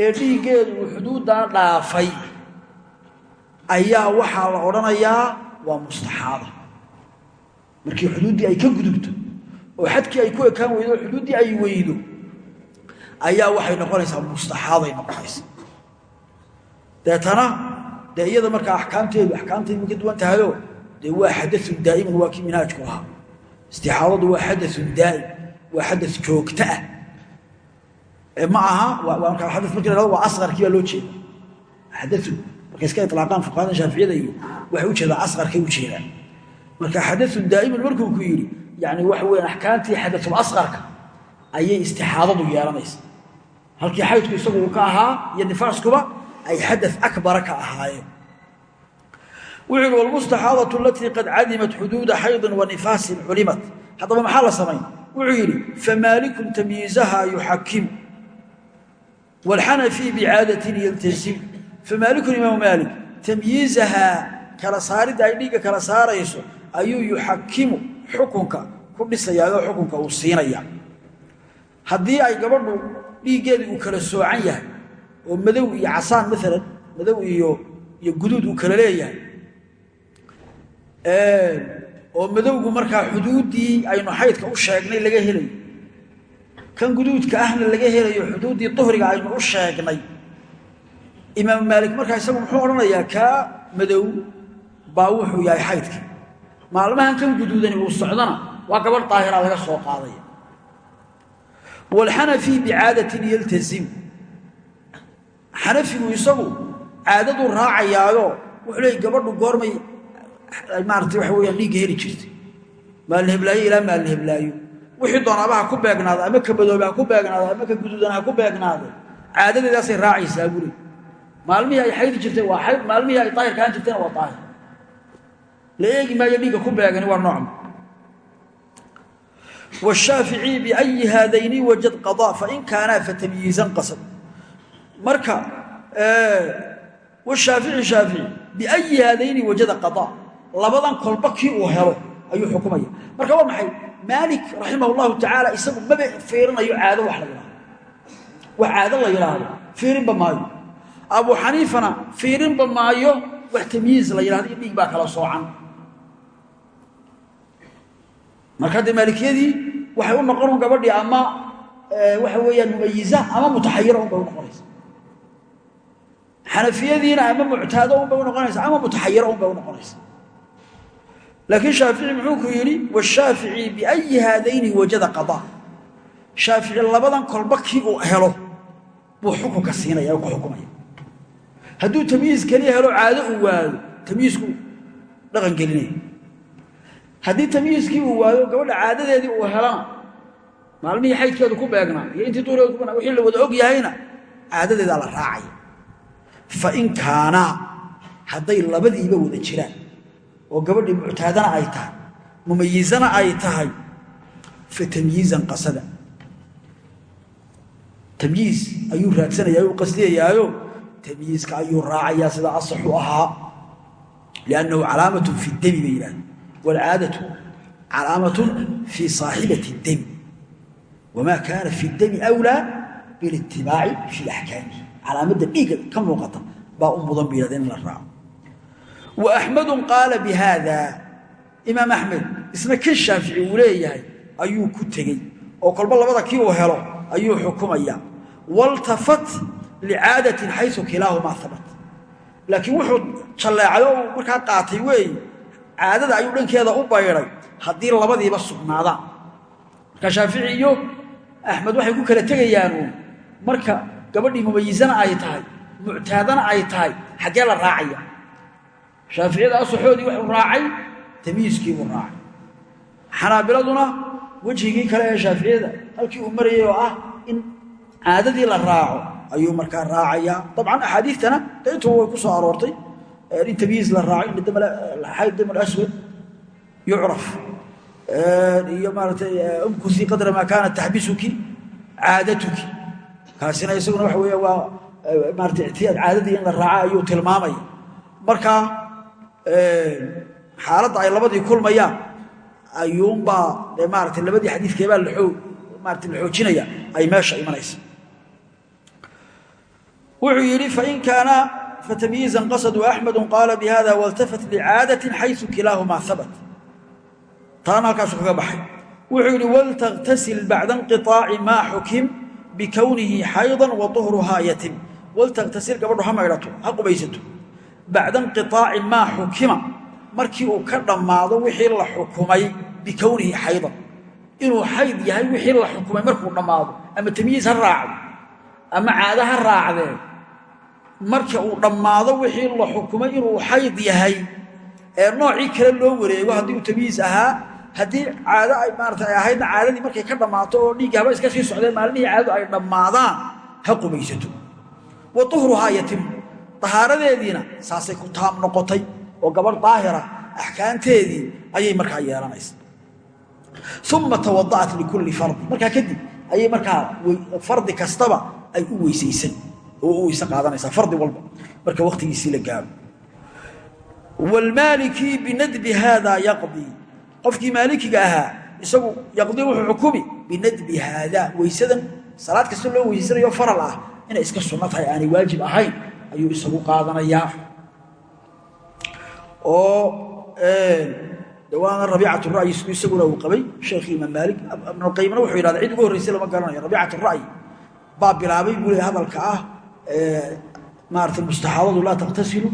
ee dhiiggeedu uu xuduuddaa dhaafay ayaa waxaa la odhanayaa waa mustaxaada. Markii xuduuddii ay ka gudubto oo xadkii ay ku ekaan weydo oo xuduuddii ay weydo ayaa waxay noqonaysaa mustaxaaday noqonaysa deetana dee iyada markaa axkaamteedu axkaamteedu ka duwan tahayoo dee waa xadaun daa'iman waa kii minhaajku ahaa. Istixaadadu waa xadaun daa'im waa xada joogto ah. Ma aha marka marki la waa asqarkii baa loo jeeda xadaun markay iska ilaaqaan fuqahada shaaficiyada iyo waxay u jeedaa asqarkay ujeedaan marka xadaun daa'iman markuu ku yidhi yani waxa weyan axkaamtii xadatul asqarka ayay istixaadadu yeelanaysa halkii xaydku isagu ka ahaa iyo nifaaskuba ay xada akbara ka ahaayeen. Wuxuu yihi wlmustaxaadatu alatii qad cadimat xuduuda xaydin wa nifaasin culimat. Haddaba maxaa la samayn? Wuxuu yidhi famaalikun tamyiizaha yuxakimu wاlxanafi bicaadatin yaltasimu famaalikun imaamu maalik tamyiizahaa kala saaridda ay dhiigga kala saarayso ayuu yuxakimu xukunka ku dhisayaayoo xukunka uu oo madow iyo casaan maalan madow iyo iyo guduud uu kala leeyahay. Oo madowgu markaa xuduuddii aynu xaydka u sheegnay laga helayo kan guduudka ahna laga helayo xuduuddii duhriga aynu u sheegnay. Imaam maalik markaa isagu muxuu odhanayaa kaa madow baa wuxuu yahay xaydka. Maalmahan kan guduudani uu socdana waa gabadh daahira laga soo qaadaya waalxanafi bicaadatin yaltasimu xanafigu isagu caadaduu raacayaayo wuxuu leey gabadhu goormay maarata waxa weyaan dhiigga heli jirtay. Maalin heblaayo ilaa maalin heblaayo. Wixii doonaaba ku beegnaada ama ka madoobe ha ku beegnaada ama ka guduudan ku beegnaade caadadeedaasay raacaysaa buu maalmihii ay xaydi jirtay waa xayd maalmihii ay daahirka ahaan jirtayna waa daahir. La maayo dhiigga ku beegani waa noocma washaaficii biayi haadayni wajad qadaa fain kaanaa fatamyiizan qasad marka washaafici shaafici biayi haadayni wajada qadaa labadan kolba kii uu helo ayuu xukumaya. Marka waa maxay? Maalik raximah llahu tacaala isagu maba fiirinayo caado wax la yidhahdo wax caado la yidhaahdo fiirinba maayo. Abu xaniifana fiirinba maayo wax tamyiiz la yidhahdo iyo dhiig baa kala soocan. Marka dee maalikiyadii waxay u noqon gabadhii ama waxa weeyaan mumayiza ama mutaxayira unbay unoqonaysa xanafiyadiina ama muctaado unbay unoqonaysa ama mutaxayira unbay unoqonaysa laakiin shaafici muxuu ku yidhi washaafici biayi haadayni wajada qadaa shaafici labadan kolba uu helo buu xukunka siinaya ku xukumaya. Hadduu tamyiiz keliya helo caado uu waayo tamyiisku dhaqan gelinaya. Haddii tamyiiskii uu waayo gabadha caadadeedii uu helana maalmihii xaydkeedu ku beegnaa iyo intii duureedu ku wixii la wada og yahayna caadadeedaa la raacaya fa in kaanaa hadday labadiiba wada jiraan. Oo gabadhii muctaadana ay tahay mumayizana ay tahay fa tamyiizan qasada. Tamyiiz ayuu raadsanaya u qasdiyayaayo tamyiizka ayuu raacayaa sida asaxu ahaa. Liannahu calaamatun fi demi bay yidhahda waalcaadatu calaamatun fii saaxibati demi wamaa kaana fi demi wlaa bilitibaaci fii axkaamihi calaamadda dhiigga ka muuqata baa u mudan ba in la raaco. Wa axmedun qaala bi imaam axmed isna kan shaafici uu leeyahay ayuu ku tegey oo kolba labada kii uu helo ayuu xukumaya waltafat licaadatin xayu kilaahumaa habat laakiin wuxuu jalleecay oo markaa qaatay weeye caadada ayuu dhankeeda u bayday haddii labadiiba sugnaadaan. Marka shaafici iyo axmed waxay ku kala tegayaanuun marka gabadhii mumayizana ay tahay muctaadana ay tahay xaggee la raacaya. Shaaficiyada asaxoodii wuxuu raacay tamyiiskiibuu raacay. Xanaabiladuna wejhigii kale ee shaaficiyada halkii uu marayay oo ah in caadadii la raaco ayuu markaa raacayaa. Dabcan axaadiitana intuba way ku soo aroortay in tamyiiz la raaco in dam aswad yucraf. Iyo maaratay umkusi qadra maa kaanat taxbisuki caadatuki kaasina isaguna waxa weya waa maarata ictiyaad caadadii in la raaco ayuu tilmaamaya markaa xaaladda ay labadii kulmayaan ayuunbaa dee maarata labadii xadiidkeebaa maarata la xoojinaya ay meesha imanaysa. Wuxuu yidhi fain kaana fatamyiizan qasadu axmedu qaala bihada waltafat licaadatin xayu kilaahumaa habat taana halkaasu kaga baxay. Wuxuu yidhi waltakhtasil bacda inqiطaaci maa xukim bikownihi xaydan wa uhruhaa yatim waltakhtasil gabadhu ha maydhato ha qubaysato bacda inqiطaaci maa xukima markii uu ka dhammaado wixii la xukumay bikownihi xaydan inuu xayd yahay wixii la xukumay markuu dhammaado ama tamyiiz ha raacdo ama caado ha raacdee marka uu dhammaado wixii la xukumay inuu xayd yahay ee noocii kale loo wareego haddii uu tamyiiz ahaa haddii caado ay maarata ay ahaydna caadadii markay ka dhammaato oo dhiiggi haba iska sii socdeen maalmihii caadadu ay dhammaadaan ha qubaysato. Wa uhruhaa yatimu dahaaradeediina saasay ku taam noqotay oo gabadh daahira axkaamteedii ayay markaa yeelanaysa. Uma tawada'at likulli fardi markaa kadib ayay markaa fardi kastaba ay u weysaysan oo u weyse qaadanaysaa fardi walba marka wakhtigiisii la gaaro. Wlmaaliki binadbi haada yaqdii qofkii maalikiga ahaa isagu yaqdii wuxuu xukumi binadbi haada weysadan salaad kasta loo weysanayo faral ah inay iska sunno tahay aanay waajib ahayn ayuu isagu qaadanayaa oo dawaana rabiicat ra'yi isaguna uu qabay sheekhii imaam maalik ibnulqayimna wuxuu yidhahda cid ugu horraysay lama garanayo rabiicat ra'yi baa bilaabay buu le hadalka ah maarata mustaxaadadu laa taktasilu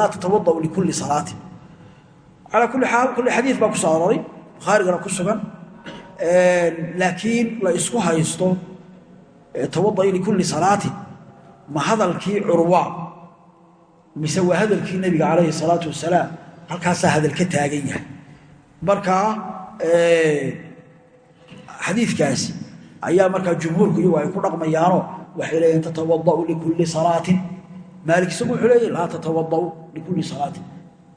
laa tatawadaأu likulli salaatin calaa kulli xaal kulli xadiid baa ku soo aroray bukhaarigana ku sugan. Laakiin la isku haysto tawada'i likulli salaatin ma hadalkii curwa mise waa hadalkii nebiga calayhi salaatu wasalaam halkaasaa hadal ka taagan yahay. Markaa xadiidkaasi ayaa markaa jumhuurku iyagu ay ku dhaqmayaanoo waxay leeyihiin tatawadau likulli salaatin. Maalik isagu wuxuu leeyahy laa tatawadau likulli salaatin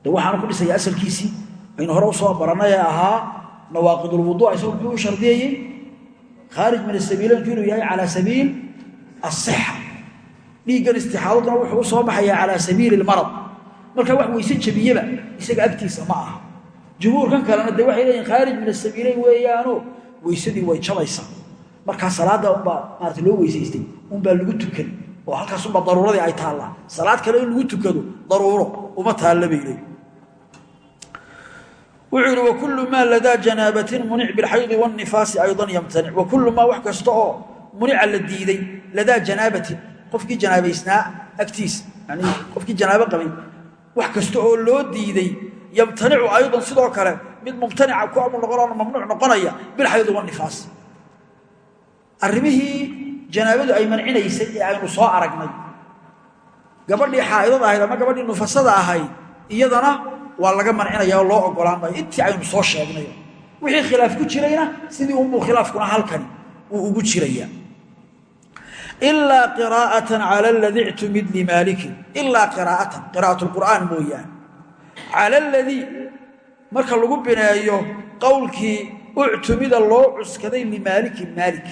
de ku dhisaya asalkiisii aynu hore u soo baranay ee ahaa nawaaqidulwudu isagu muxuu u shardiyayey khaarij min asabiilanku inuu yahay calaa sabiil asixa dhiiggan istixaadaduna wuxuu u soo baxayaa calaa sabiili lmarad marka wax weyse jebiyeba isaga agtiisa ma aha. Jumhuurkan kalena de waxay leeyihiin khaarij min asabiileyn weeyaano weysadii way jabaysaa markaa salaadda unbaa maarata loo weysaystay unbaa lagu tukan. Oo halkaas unbaa daruuradii ay taallaa. Salaad kale in lagu tukado daruuro uma taalla bay wuxuu ma wakulu maa ladaa janaabatin munic bilxaydi wاnifaasi aydan yamtanic. Wakulu maa wax kasta oo munica la diiday ladaa janaabatin. Qofkii janaabaysnaa agtiisa yani qofkii janaabo qabay wax kasta oo loo diiday yamtanicu aydan sidoo kale mid mumtanica ku amul noqono mamnuuc noqonaya bilxaydi wanifaas arrimihii janaabadu ay mancinaysay ee aynu soo aragnay. Gabadhii xaa'idada ahayd ama gabadhii nufasada ahayd iyadana waa laga mancinaya oo loo ogolaan maayo intii aynu soo sheegnay wixii khilaaf ku jirayna sidii unbuu khilaafkuna halkani uu ugu jiraya ilaa qiraa'atan cala aladii ictumid limaalikin ilaa qiraa'atan qiraa'at lqur'aan mooyaane. Cala aladii marka lagu bineeyo qowlkii uctumida loo cuskaday limaalikin maalik.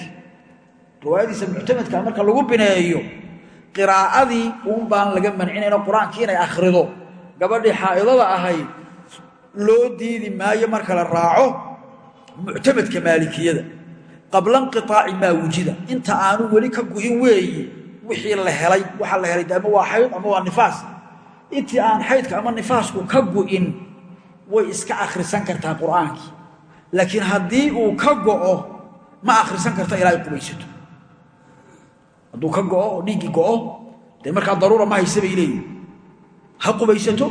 Riwaayadiisa muctamadka marka lagu bineeyo qiraa'adii uun baan laga mancinayno qur'aankii inay akhrido gabadhii xaa'idada ahayd loo diidi maayo marka la raaco muctamadka maalikiyada. Qabla inqiaaci maa wujida inta aanu weli ka gu'in weeye wixii la helay waxaa la helay ama waa xayd ama waa nifaas. Intii aan xaydka ama nifaasku ka gu'in way iska akhrisan kartaa qur'aankii laakiin haddii uu ka go'o ma akhrisan karta ilaa ay qubaysato. Hadduu ka go'o oo dhiiggii go'o dee markaa daruura ma haysa bay ha qubaysato?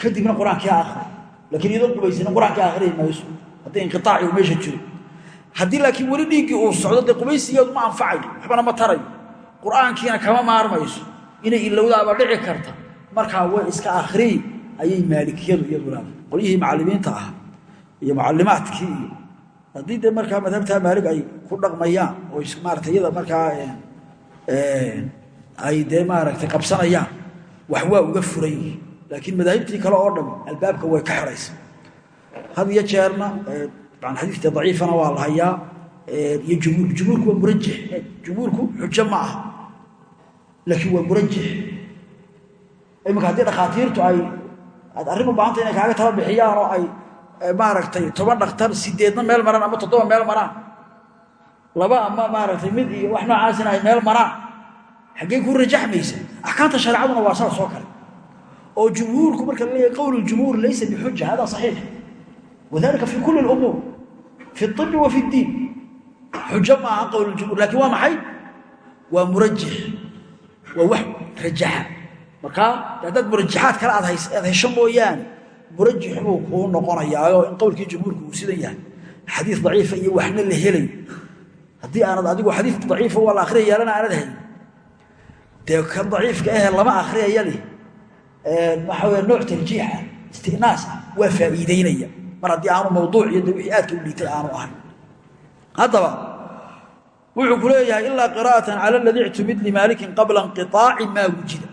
Kadibna qur'aankii ha akhri lakiin iyadoo qubaysanin qur'aankii akhriyi mayso. Haddii inqiaaci meesha jiro. Haddii laakiin weli dhiiggii uu socdo dee qubaysigeedu ma anfacayo waxbana ma tarayo qur'aankiina kama maarmayso. Inay ilowdaaba dhici karta. Markaa way iska akhriyi ayay maalikiyadu iyadu leedahay qolyihii macallimiinta ah iyo mucallimaadkii iyo haddii dee markaa madhabtaa maalig ay ku dhaqmayaan oo maarata iyada markaa ay dee maaragtay qabsanayaan wax waa uga furan yihiin laakiin madaahibtii kale oo dhami albaabka way ka xiraysa. Had iyo jeerna xadiidka daciifana waa la hayaa iyo jumhuurku jumhuurku waa murajix jumhuurku xujo ma aha laakiin waa murajix iminka haddii dhakhaatiirtu ay aad arrin u baahanta inay kaaga tala bixiyaan oo ay maaragtay toban dhakhtar sideedna meel maraan ama toddoba meel maraan. Laba ama maaragtay mid iyo wax noocaasina ay meel maraan xaggee ku rajaxmaysa? Axkaamta shareecaduna waa saas oo kale. Oo jumhuurku marka la leeyahay qowl jumhuur laysa bixuja hada saxiix. Wadalika fi kuli lumuur fi ibi wa fi ddiin xujo ma aha qowl jumhuur laakiin waa maxay? Waa murajix waa wax rajaxa. Markaa haddaad murajaxaad kale aad hesho mooyaane murajix buu kuu noqonayaaoo in qowlkii jumhuurku uu sidan yahay. Xadiis daciifa iyo waxna la helayo. Haddii dee kan daciifka ahe lama akhriyaya leh waxa wey nooc tarjiixa istinaas ah waa faa'iideynaya. Mar haddii aanu mawduuc iyo wixii aadka u liitay aanu ahayn. Haddaba wuxuu ku leeyahay ilaa qiraa'atan cala aladii ictumid limaalikin qabla inqiaaci maa wujida.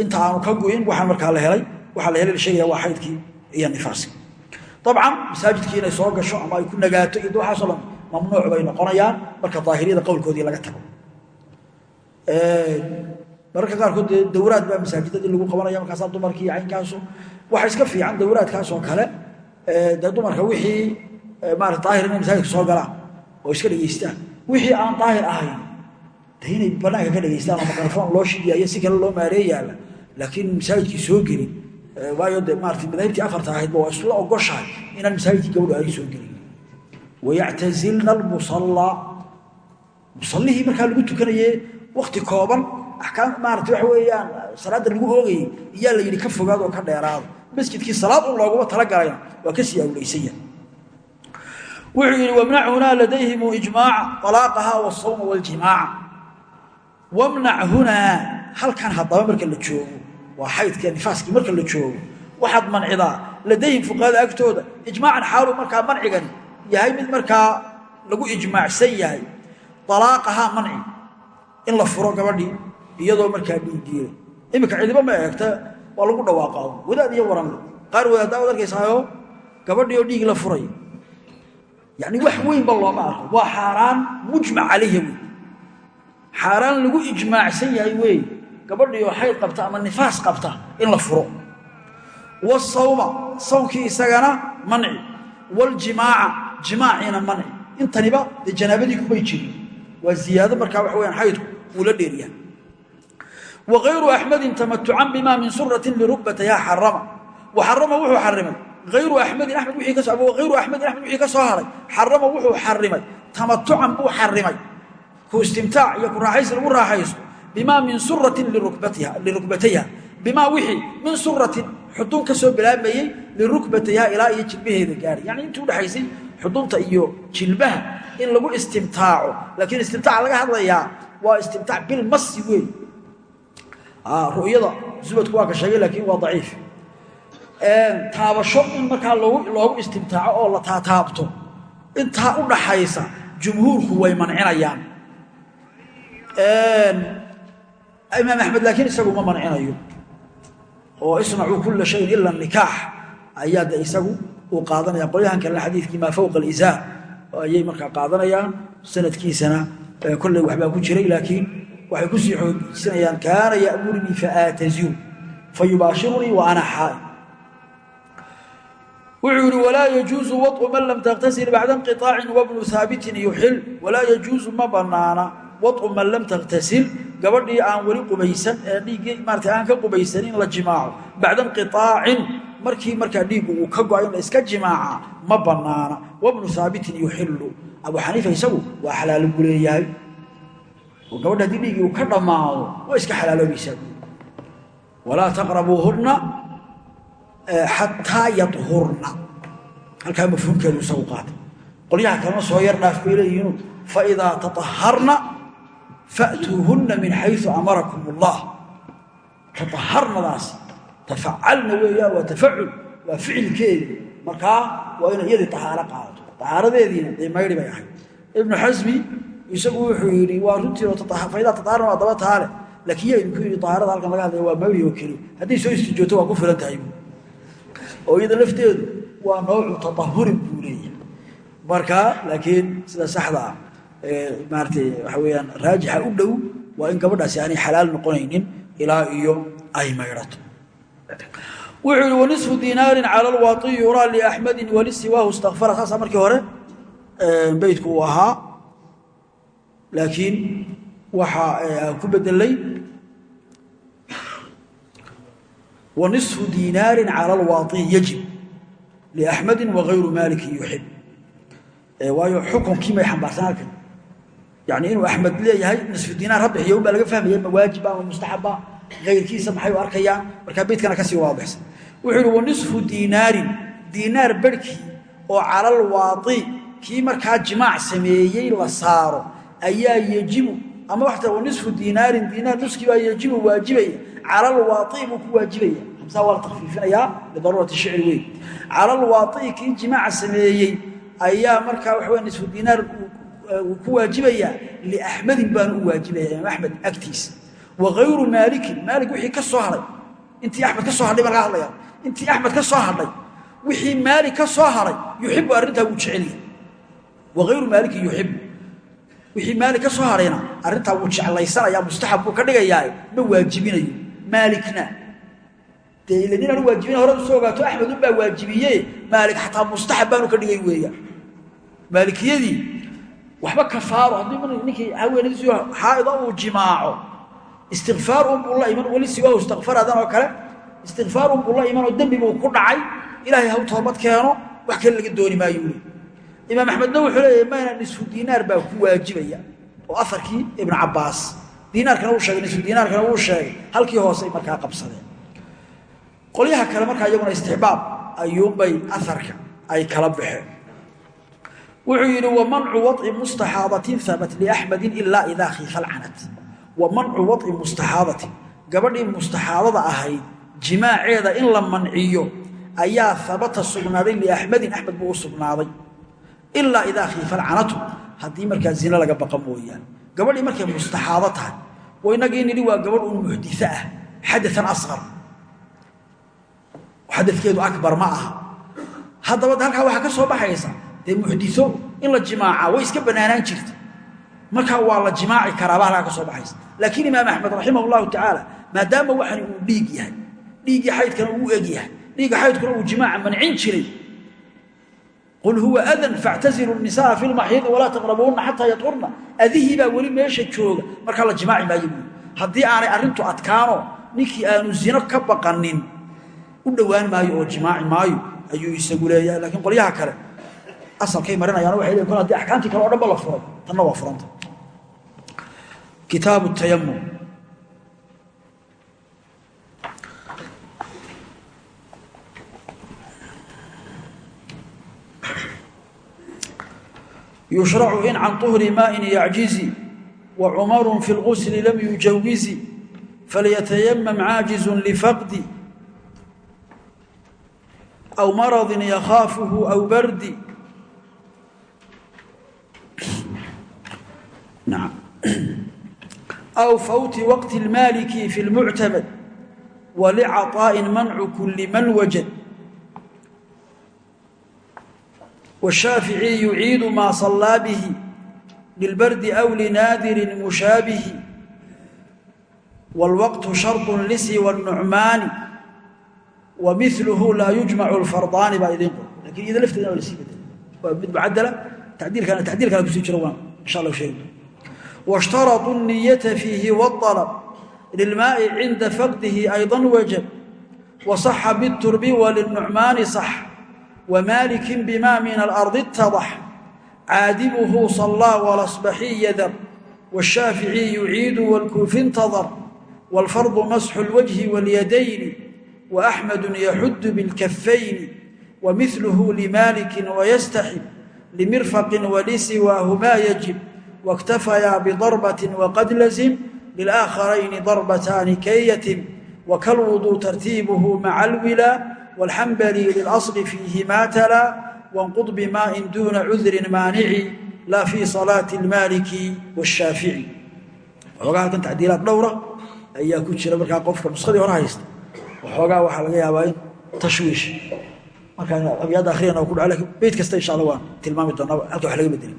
Inta aanu ka goyin waxaa markaa la helay waxaa la helay la waa xaydkii iyo nifaaskii dabcan masaajidkii inay soo gasho ama ay ku nagaato iyo waxaasoo dhan mamnuuc bay noqonayaan marka daahiriyada qowlkoodii laga tago mararka qaarkood dee dowraad baa masaajidadii lagu qabanaya markaasaa dumarkii caynkaasu. Waxa iska fiican dowraadkaasoo kale. Dee dumarka wixii maarata daahir inay masaajidka soo galaan oo iska dhegeystaan. Wixii aan daahir ahayn de inay banaanka ka dhegeystaan oo mikrofon loo shidiyayo si kale loo maareeyaala laakiin masaajidkii soo gelin waayo de maarata madaahibtii afarta ahaydba waa isla ogoshahay inaan masaajidkii gabadho ay soo gelin. Wayactazilna almusallaa musallihii markaa lagu tukanaye wakti kooban axkaam maarata waxa weeyaan salaadda lagu oogayay iyaa la yidhi ka fogaado ka dheeraado masjidkii salaad un looguma talagalayna waa ka sii awlaysanya wuxuu yidhi wamnachunaa ladayhimu ijmaaca alaaqaha wasawma waljimaaca wamnac hunaa halkan haddaba marka la joogo waa xaydka nifaaskii marka la joogo waxaad mancidaa ladayhim fuqahada agtooda ijmaacan xaalu markaa mancigani yahay mid markaa lagu ijmaacsan yahay alaaqahaa manci in la furo gabadhii iyadoo markaa dhiiggiila iminka cidiba ma eegta waa lagu dhawaaqaa. Wadaad iyo waranle qaar wadaaddaa ad arkaysaayo gabadhii oo dhiig la furay. Yani wax weynba looma arko. Waa xaaraan mujmac calayha wey xaaraan lagu ijmaacsan yahay wey gabadhii oo xayd qabta ama nifaas qabta in la furo. Wasawma sawmkii isagana manci. Waljimaaca jimaaciina manci. Intaniba janaabadii kumay jirin waa ziyaado markaa waxa weyaan xaydku uu la dheeriyaa wغayru axmedin tamatucan bima min suratin lirukbatayha xarama waxarama wuxuu xarimay ayru amedin amed ayru axmedin axmed wixii ka soo haray. Xarama wuxuu xarimay tamatucan buu xarimay ku istimtaac iyo ku raaxaysi lagu raaxaysto bimaa min suratin lirukbatayha bimaa wixii min suratin xudun ka soo bilaabmayey lirukbatayha ilaa iyo jilbaheeda gaaray yani intii udhexaysay xudunta iyo jilbaha in lagu istimtaaco. Laakiin istimtaac laga hadlayaa waa istimtaac bilmasi wey ru'yada zubadku waa ka sheegay laakiin waa daciif. Taabasho in markaa loogu istimtaaco oo la taataabto intaa u dhaxaysa jumhuurku way mancinayaan imaam axmed laakiin isagu ma mancinayo. Oo isnacuu kula shayin ila nikaax ayaa isagu uu qaadanaya. Qolyahan kalena xadiidkii maa fowqa alizaar ayay markaa qaadanayaan sanadkiisana kolley waxbaa ku jiray laakiin waxay ku sii xoogsanayaan kaana ya'murnii faataziru fayubaashirunii wa ana xaa'im wuxuu yidhi walaa yajuusu waطu man lam takhtasil bacda inqiطaacin wabnu haabitin yuxil walaa yajuusu ma banaana waطu man lam takhtasil gabadhii aan weli qubaysan ee dhiiggii maarata aan ka qubaysan in la jimaaco bacda inqiطaacin markii markaa dhiiggu uu ka go-a in la iska jimaaca ma banaana wabnu haabitin yuxilu abu xaniifa isagu waa xalaalo buu leeyahay oo gabadha haddii dhiiggii uu ka dhammaado waa iska xalaaloobaysaa walaa taqrabuuhunna xataa yadhurna. Halkaa mafhuumkeedu isagu qaatay. Qolyaha kalena soo yar dhaaf bay leeyihiinu faidaa taaharna fa'tuuhunna min xayu amarakum ullah taaharnadaas tafacalna weeyaan waa tafacul waa ficilkeedi markaa waa inay iyadii tahaaro qaadato tahaaradeediina dee maydhi bay ahayd. Ibnu xasmi isagu wuxuu yidhi waa runtii faidaa taaharna waa daba taale laakiin ya idinku yidhi tahaarada halkan laga hadlaya waa maydhi oo keliya hadday soo istijooto waa ku filan tahay oo iyada lafteedu waa noocu taahurin buu marka laakiin sida saxda ah maaratay waxa weyaan raajixa u dhow waa in gabadhaasi aanay xalaal noqonaynin ilaa iyo ay maydhato wuxuu yihi wanisfu dinaarin cala lwaaiyi yuraa liaxmedin walisiwaahu istakfara saasaa markii hore beydku uu ahaa. Laakiin waxa ku bedelay wanisfu dinaarin cala alwaaiyi yajib liaxmedin wagayru maalikin yuxib waayo xukunkii may xambaarsan halkan. Yani inuu axmed leeyahay nisfu dinaar ha bixiyo un baa laga fahmaya ma waajiba ama mustaxaba ayrkiisa maxay u arkayaan? Markaa beydkana ka sii waadixsan wuxuu yihi wanisfu dinaarin. Dinaar berhkii oo cala alwaai kii markaa jimaac sameeyey la saaro ayaa yejibu ama waxta wanisfu dinaarin. Dinaar nuskii baa yejibu waajibaya. Cala alwaai buu ku waajibaya. Hamsaa waa la takfiifinayaa? Lidaruurati shicri wey cala alwaai kii jimaaca sameeyey ayaa markaa waxa wey nisfu dinaar ku waajibaya. Liaxmedin baanu u waajibaya imaam axmed agtiisa wagayru maalikin. Maalik wixii ka soo hadhay. Intii axmed ka soo intii axmed ka soo hadhay wixii maalik ka soo hadhay yuxibu arrintaa wuu jecelya waayru maalikin yuxibu wixii maalik ka soo hadhayna arrintaa wuu jeclaysanaya mustaxab buu ka dhigayaa ma waajibinayo. Maalikna. Dee ila nin aanu waajibina hore u soo ogaato axmed unbaa waajibiye maalik xataa mustaxab baanu ka dhigay weeyaan maalikiyadii waxba kafaaro haddii ninkii haweenadiisi xaa'ida uu jimaaco istikfaar unbuu la iman weli siwaahu istikfaradan oo kale istikfaar unbuu la iman oo dembi buu ku dhacay. Ilaahay haw toobad keeno wax kale laga dooni maayo uli imaam axmedna wuxuu leeyahay mayna nisfu diinaar baa ku waajibaya. Oo afarkii ibnu cabbaas diinaarkana uu sheegay nisfu diinaarkana wuu sheegay. Halkii hoose markaa qabsadeen. Qolyaha kale markaa iyaguna istixbaab ayuunbay aarka ay kala baxeen. Wuxuu yidhi wamancu waطci mustaxaadatin habat liaxmedin ilaa idaa khiifa alcanat wamancu waطci mustaxaadatin gabadhii mustaxaadada ahayd jimaaceeda in la manciyo ayaa habata sugnaaday liaxmedin axmed buu u sugnaaday. Ilaa idaa khiifa alcanatu haddii markaa zine laga baqa mooyaane. Gabadhii markay mustaxaado tahay oo inagii nidhi waa gabadh un muxditho ah xadaan asqar. Xadadkeedu akbar ma aha. Haddaba halkaa waxaa ka soo baxaysa dee muxditho in la jimaaca way iska bannaanaan jirta markaa waa la jimaaci karaaba halkaa ka soo baxaysa. Laakiin imaam axmed raximah llahu tacaala maadaama waxani uu dhiig yahay dhiiggii xaydkana uu eg yahay. Dhiigga xaydkuna uu jimaaca mancin jiray. Qul huwa adan factazilu nisaa fi lmaxiidi walaa taqrabuuna xataa yaturna adihii baa weli meesha jooga. Markaa la jimaaci maayo buui haddii aanay arrintu adkaano ninkii aanu zino ka baqanin u dhowaan maayo oo jimaaci maayo ayuu isagu leeyahay. Laakiin qolyaha kale asalkay marinayaan waxay leeyiin kol haddii axkaamtii kale o dhan ba la furay tanna yushracu in can uhri maain yacjizi wa cumarun fi lqusli lam yujawizi falyatayamam caajizun lifaqdi aw maradin yakhaafuhu aw bardi aw fawti waqti lmaaliki fi lmuctamad walicaaa'in mancu kuli man wajad والشhاaفiعي يuعيid ma صلىa bه للبرد أو لناadر مشhاaبه والوقت شhaرط لسوى النعmاaن ومثله laa يuجمع الفرضاaن baa idin qor lakin iyada lafteeda waa lasii bedel waa mid mucadla tadiilkana tacdiilkana kusii jiro waan insha allah sheegi واشhتaرطوا النية فيهi والطلب للماء عinda فقدهi أيضا وجب وصح بالترب وللنعmاaن صح ومالك بما من الأرض اتضح عادمه صلى والأصبحي يذر والشافعي يعيد والكوف انتظر والفرض مسح الوجه واليدين وأحمد يحد بالكفين ومثله لمالك ويستحب لمرفق ولسواه ما يجب واكتفيا بضربة وقد لزم للآخرين ضربتان كي يتم وكالوضو ترتيبه مع الولا والحنبلي للأصل فيه ما تلا وانقض بماء دون عذر مانع لا في صلاة المالك والشافعي waxoogaa halkan tacdiilaad dhowra ayaa ku jira markaa qofka nuskadii hore haysta waxoogaa waxaa laga yaabaa in tashwiish markaa abyaadda akhriyana ku dhaco lakin beyd kasta insha allah waan tilmaami doonaa halka wax laga bedelay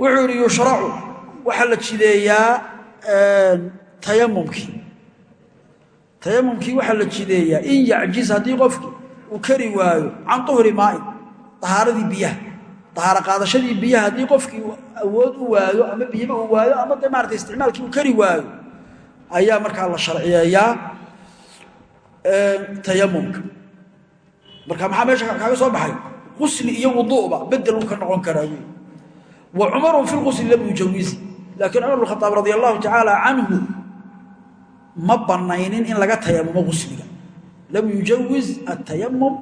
wuxuu yihi yushracu waxaa la jideeyaa tayamumkii tayamumkii waxaa la jideeyaa in yacjiz haddii qofki uu kari waayo can uhri maain ahaaradii biyaha ahaaro qaadashadii biyaha haddii qofkii awood u waayo ama biyaba uu waayo ama de maarata isticmaalkii uu kari waayo ayaa markaa la sharciyeeyaa tayamumka marka maxaa meesha kaaga soo baxay? Qusli iyo wuduuba bedel ka noqon karaa wa cumarun fi lqusli lam yujawizi laakiin cumar bn khaaab radi allahu ma banaynin in laga tayamumo gusliga lam yujawiz atayamum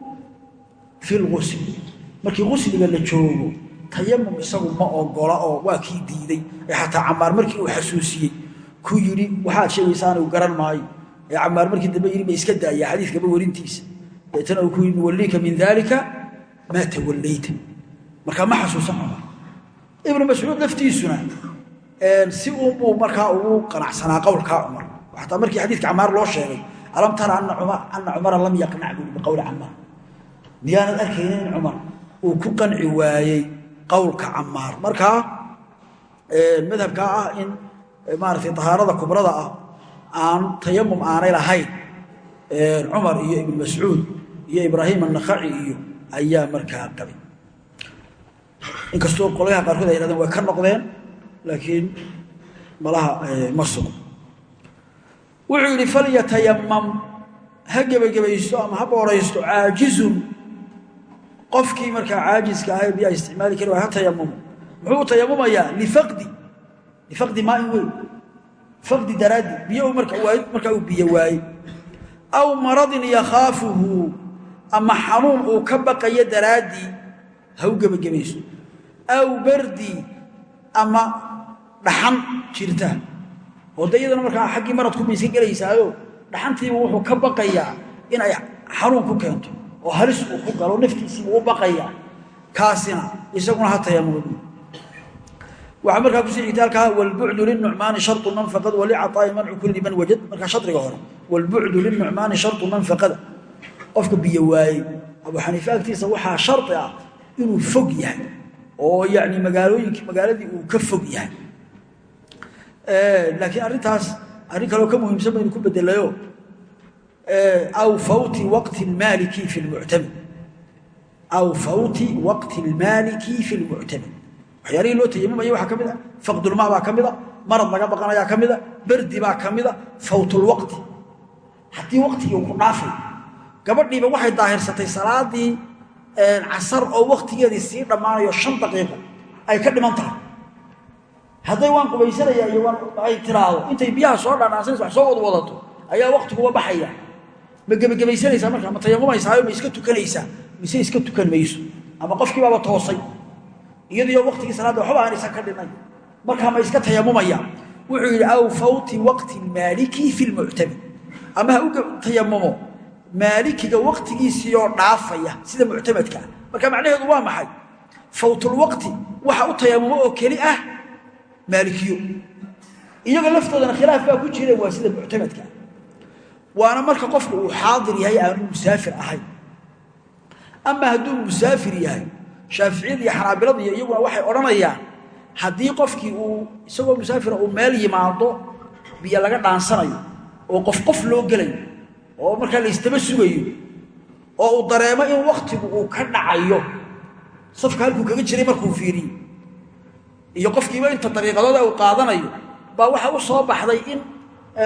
fi lgusli markii gusliga la joogo tayamum isagu ma ogola oo waa kii diiday. Ee xataa camaar markii uu xasuusiyey ku yidhi waxaad sheegaysaana uu garan maayo. Ee camaar markii dambe yidhi ba iska daaya xadiiskaba werintiisa deetana uu ku yidhi nuwalliika min daalika maa tawallayta. Markaa ma xasuusan cumar ibnu mascuud laftiisuna si cumar ataa markii xadiidka camaar loo sheegay alam tara ana cumara lam yaqnac bui biqowli camaar. Miyaanad arkaynin in cumar uu ku qanci waayey qowlka camaar. Markaa madhabkaa ah in maaratay ahaarada kubrada ah aan tayamum aanay lahayn cumar iyo ibn mascuud iyo ibraahim annakhaci iyo ayaa inkastoo qolyaha qaarkood ay hahdeen way ka noqdeen laakiin malaha ma wuxuu yidhi falyatayamam ha gebagabaysto ama ha booraysto caajizun. Qofkii markaa caajiska ahay biyaa isticmaali kari waay ha tayamumo muxuu u tayamumayaa liaqdi lifaqdi maain weyn. Faqdi daraaddi. Biyo markaa uu biyo waaye. Aw maradin yakhaafuhu. Ama xanuun uu ka baqayo daraaddii ha u gebagabaysto aw bardi. Ama dhaxan jirta oo de iyadana markaa xaggii maradku ba iska gelaysaayo wuxuu ka baqayaa in ay xanuun ku keento oo halis uu ku galo naftiisiiba u baqayaa. Kaasina isaguna ha tayamumo waxaa markaa ku sii xigtay halkaa wlbucdu linucmaani sharu man faqad walicaaai mancu kuli man wajad. Markaa shariga hore wlbucdu linucmaani sharu man faqada qofka biyo waayey abu xaniife agtiisa waxaa shari ah inuu fog yahay oo yani magaalooyinki magaaladii uu ka fog yahay laakiin arrintaas arrin kaleo ka muhiimsan baynu ku bedelayo aw fawti waqti maaliki fi lmuctamid aw fawti waqti lmaaliki fi lmuctamid waxyaalihii loo tayamumaya waxaa ka mid a faqdulmaa baa ka mida marad laga baqanayaa ka mida berdi baa ka mida fawtulwaqti haddii waqtigii ku dhaafay gabadhiiba waxay daahirsatay salaadii casar oo waktigeedii sii dhammaanayo shan daqiiqo ay ka dhiman tahay hadday waan qubaysanaya iyo ay tiraahdo intay biyaha soo dhaadhaansanaysa wax soo wadwadato ayaa waktiguba baxaya. Ma gebagabaysanaysaa markaa? Ma tayamumaysaayo ma iska tukanaysaa? Mise iska tukan mayso? Ama qofkiibaaba toosay? Iyadiyo waktigii salaadda waxba aanaysan ka dhinay markaa ma iska tayamumaya. Wuxuu yidhi aw fawti waqti maaliki fi lmuctamid ama ha u tayamumo maalikiga waktigiisiioo dhaafaya sida muctamadkaa marka macnaheedu waa maxay? Fawtulwaqti waxa u tayamumo oo keli ah maalikiyo. Iyaga laftoodana khilaaf baa ku jira waa sida muctamadkaa waana marka qofka uu xaadir yahay aanu musaafir ahayn ama hadduu musaafir yahay shaaficiyada iyo xanaabilada iyo iyaguna waxay odhanayaan haddii qofkii uu isagoo musaafira uu meel yimaado biyo laga dhaansanayo oo qof qof loo gelayo oo markaa la istaba sugayo oo uu dareemo in waktigu uu ka dhacayo safka halkuu kaga jiray markuu fiiriyo iyo qofkiiba inta dariiqadooda uu qaadanayo baa waxa u soo baxday in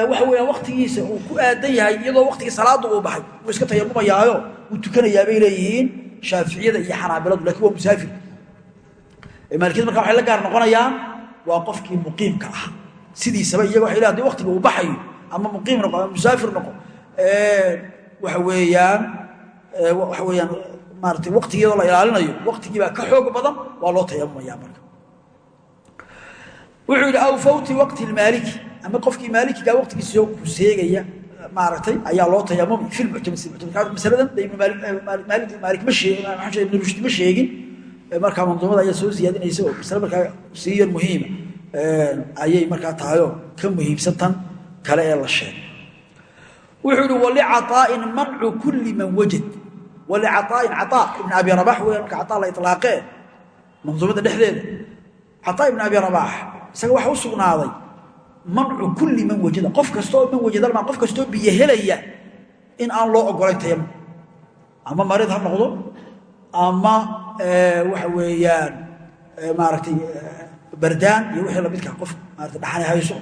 waxa weeyaan waktigiisa uu ku aadan yahay iyadoo waktigii salaaddu uu baxay. Wuu iska tayamumayaayo wuu tukanayaa bay leeyihiin shaaficiyada iyo xanaabiladu laakiin waa musaafir. Maalikiyada marka waxay la gaar noqonayaan waa qofkii muqiimka ah. Sidiisaba iyaga waxay leehay hadi waktiga uu baxayo ama muqiim noqo ama musaafir noqo waxa weeyaan waxa weeyaan maaratay waktigiyadoo la ilaalinayo waktigii baa ka xoog badan waa loo tayamumaya marka wuxuu yidhi aw fawti waqti maaliki ama qofkii maalikiga waktigiisa ku seegaya maaragtay ayaa loo tayamumi fi muctamad masaladan maalik ma sheegin ibn rushdi ma sheegin markaa manduumada ayaa soo siyaadinaysa oo masale markaa sii yar muhiima ayay markaa tahayoo ka muhiimsan tan kale ee la sheegay. Wuxuu ihi walicaaa'in mancu kulli man wajad. Walicaaa'in caaa ibn abi rabax weya marka caaa la ilaaqee manduumada dhexdeeda. Caaa ibn abi rabax isaga waxa u sugnaaday mancu kulli man wajada. Qof kastaoo man wajadalmaa qof kastoo biyo helaya in aan loo ogolayn tayamum ama marid ha noqdo ama waxa weeyaan maaragtay bardaan iyo wixii lamidka qof maarata dhaxani hayso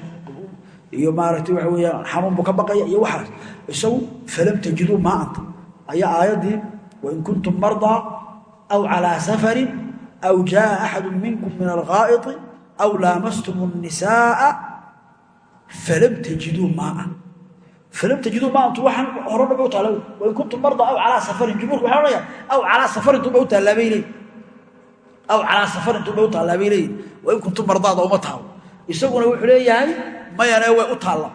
iyo maaragtay waxa weeyaan xanuun buu baqaya iyo waxaas isagu falam tajiduu maanta ayaa aayaddii wain kuntum mardaa aw calaa safarin aw jaa axadu minkum min alghaa'iti aw laamastum الnisaaa falam tajiduu maaan falam tajiduu maantu waxaan hore dhaba u taalla wain kuntum marda aw calaa safarin jumhuurku waxay odhanayaan aw calaa safarin tunba u taallaa bay leeyihiin aw calaa safarin tunba u taallaa bay leeyihiin wain kuntum mardaada uma taalo isaguna wuxuu leeyahay mayane way u taalla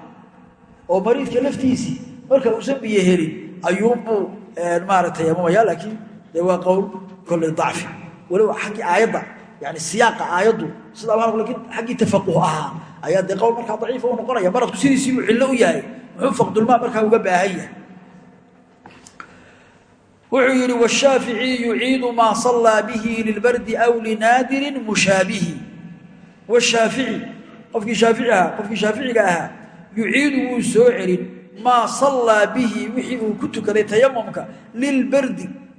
oo mariidka laftiisii marka uusan biyo helin ayuubbuu maaragtay amamaya laakiin dee waa qowl kolley dacfi waliba xaggii aayadda yani siyaaqa aayaddu sida laakiin xaggii tafaquh ahaa ayaa dee qowl markaa daciifa u noqonaya. Maradku sidiisii buu cillo u yahay muxuu faqdulmaa markaa uga baahan yahay. Wuxuu yidhi washaaficiy yuciidu maa sallaa bihi lilbardi aw linaadirin mushaabihi. Washaafici qofkii shaafici ahaa qofkii shaaficiga ahaa yuciidu wuu soo celin maa sallaa bihi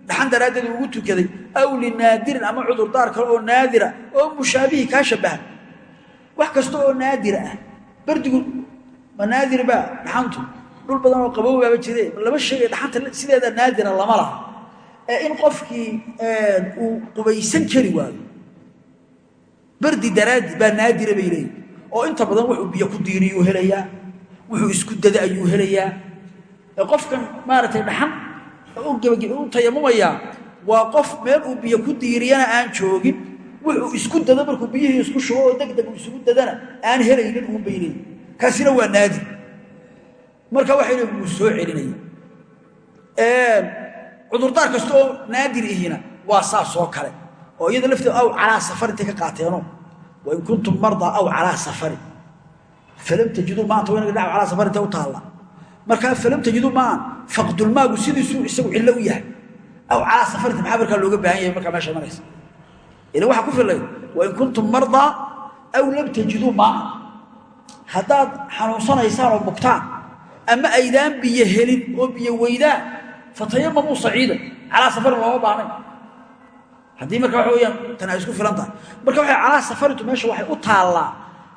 dhaxan daraaddeed ugu tukaday aw linaadirin ama cudurdaar kale oo naadira oo mushaabihi kaa shabaha. Wax kasta oo naadir ah. Bardigu ma naadir baa dhaxantu? Dhul badan oo qabow baaba jire lama sheegay dhaxanta sideeda naadira lama laha. In qofkii uu qubaysan kari waayo. Bardi daraaddi baa naadira bay oo inta badan wuxuu biyo ku diiriyuu helayaa. Wuxuu isku dada ayuu helayaa. Ee qofkan maaragtay dhaxan u tayamumayaa waa qof meel uu biyo ku diiriyana aan joogin wuxuu isku dado markuu biyihii isku shubo oo degdeg uu isugu dadana aan helaynin uun bay leeyihiin kaasina waa naadir marka waxay leeyiin wuu soo celinaya cudurdaar kasta oo naadir ihina waa saas oo kale. Oo iyada lafteeda aw calaa safar intay ka qaateenoo wain kuntum mardaa aw calaa safarin falam tajiduu maanta wa inaga dhac calaa safarin ta u taalla markaa falam tajiduu maan faqdulmaagu sidiisuu isagu cillo u yahay. Aw calaa safarinta maxaa markaa looga baahan yahay markaa meesha ila waxaa ku filay wain kuntum mardaa aw lam tajiduu maan haddaad xanuunsanaysaan oo bugtaan ama aydaan biyo helin oo biyo weydaan fatayamamuu saciidan. Calaa safarin looma baahnay haddii marka waxa weyaan tan isku filan marka waxay calaa safarintu meesha waxay u taallaa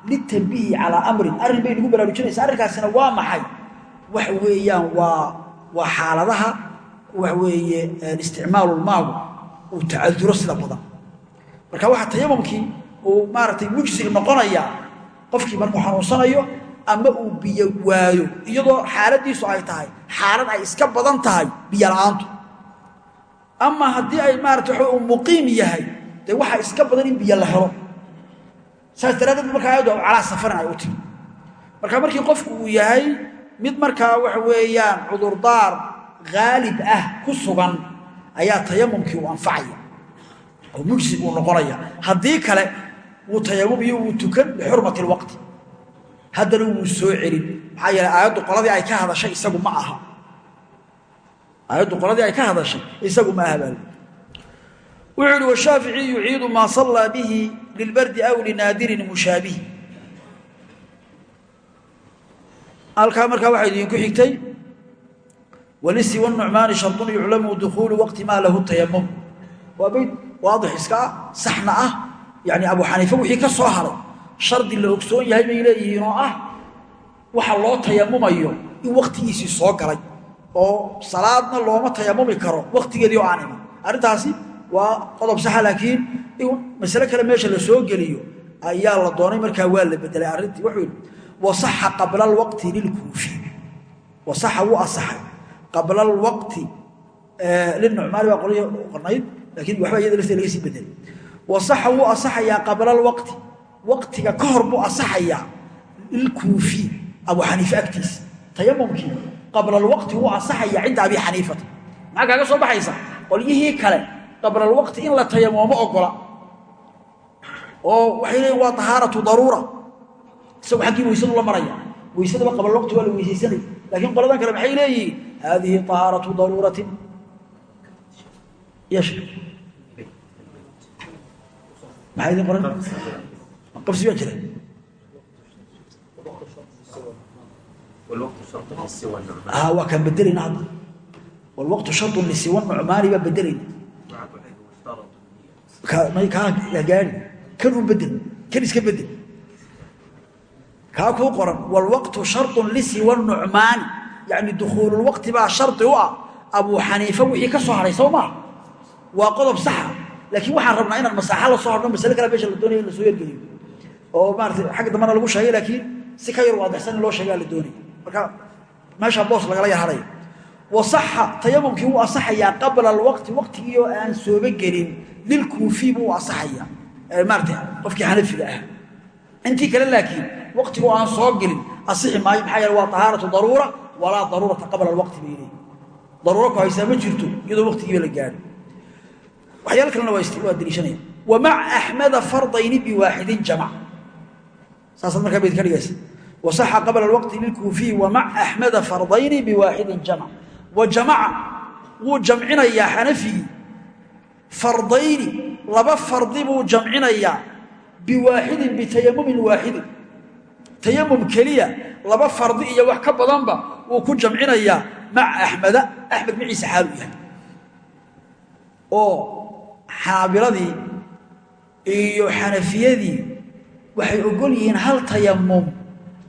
litambihi calaa amrin. Arrin bay nagu baraarujinaysa arrinkaasina waa maxay waxa weeyaan waa waa xaaladaha waxa weeye isticmaalulmaagu uu tacaduro sida badan. Marka waxaa tayamumkii uu maaragtay mujsig noqonayaa qofkii markuu xanuunsanayo ama uu biyo waayo iyadoo xaaladiisu ay tahay xaalad ay iska badan tahay biyo la'aantu. Ama haddii ay maarata waa uu muqiim yahay dee waxaa iska badan in biyo la helo. Saas daraaddeed markaa ayaddu calaa safarin ay u timi marka markii qofku uu yahay mid markaa waxa weeyaan cudurdaar haalib ah ku sugan ayaa tayamumkii uu anfacaya oo mujsig uu noqonaya. Haddii kale wuu tayamum iyo wuu tukan bixurmati lwaqti haddana wuu soo celin. Maxaa yeele aayaddu qoladii ay ka hadashay isagu ma aha. Aayaddu qoladii ay ka hadashay isagu ma aha baal wuxuu ihi washaafici yuciidu maa sallaa bihi lilbardi aw linaadirin mushaabihi halkaa markaa waxaa idinku xigtay walisi wnucmaani shardun yuclamu dukuulu waqti maa lahu tayamum waa bayd waadix iska ah saxna ah yani abu xaniife wixii ka soo haray. Shardi la ogsoon yahay bay leeyihiin oo ah waxa loo tayamumayo in waktigiisii soo galay oo salaadna looma tayamumi karo waktigeedii oo aan iman. Arrintaasi waa qodob saxa laakiin in kale meesha la soo geliyo ayaa la doonay markaa waa la bedelay arrintii. Wuxuu yidhi wasaxa qabla alwaqti lilkuufi. Wasaxa wuu asaxay qabla alwaqti linucmaani baa qolihii qornayd laakiin waxba iyada lafteeda laga sii bedelay wasaxa wuu asaxayaa qabla alwaqti. Waqtiga ka hor buu asaxayaa lilkuufi abu xaniife agtiisa tayamumkii qabla alwaqti wuu asaxayaa cinda abi xaniifata maxaa kaaga soo baxaysa? Qolyihii kale qabla alwaqti in la tayamumo ogola. Oo waxay leeyiin waa tahaaratu daruura isagu xaggii weysadu la maraya weysadaba qabla alwaqti waa la weysaysanaya laakiin qoladan kale maxay leeyihiin? Haadihi tahaaratu daruuratin. Qabsi baa jira. Waa kaan bedelayna hadda. Walwaqtu sharطu lisiwa nucmaani baa bedelayna kaa gaari. Kan u bedel kan iska bedel kaa kuu qoran walwaqtu sharطu lisiwa nucmaani yani dukuululwaqti baa shardi u ah. Abuu xaniife wixii ka soo haray soo maa waa qodob saxa laakiin waxaan rabnaa inaan masaaxa la soo horno masale kale meesha la doonaya in la soo yergeliyo oo maarata xagga dambana lagu sheegay laakiin si ka yar waadixsan in loo sheegaa la doonaya marka meeshaa boos lagala yarharaya wasaxa tayamumkii wuu asaxayaa qabla alwaqti waqtigii oo aan sooba ah waqtigu aan soo gelin asixi maayo maxaa yeele waa tahaaratu daruura walaa daruurata qabla alwaqti bay leeyihi daruuro ku haysaa ma jirto iyadoo waqtigiiba la gaadho waxyaal kalena waa daliishanaya wa maca axmeda fardayni biwaaxidin jamac. Saasaad markaa bayd ka dhigaysa wasaxa qabla alwaqti lilkuufiyi wa maca axmeda fardayni biwaaxidin jamac. Wa jamaca wuu jamcinayaa xanafigii. Fardayni laba fardi buu jamcinayaa biwaaxidin bitayamumin waaxidin tayamum keliya laba fardi iyo wax ka badanba wuu ku jamcinayaa maca axmeda axmed maciise xaalu yahay. Oo xanaabiladii iyo xanafiyadii waxay ogol yihiin hal tayamum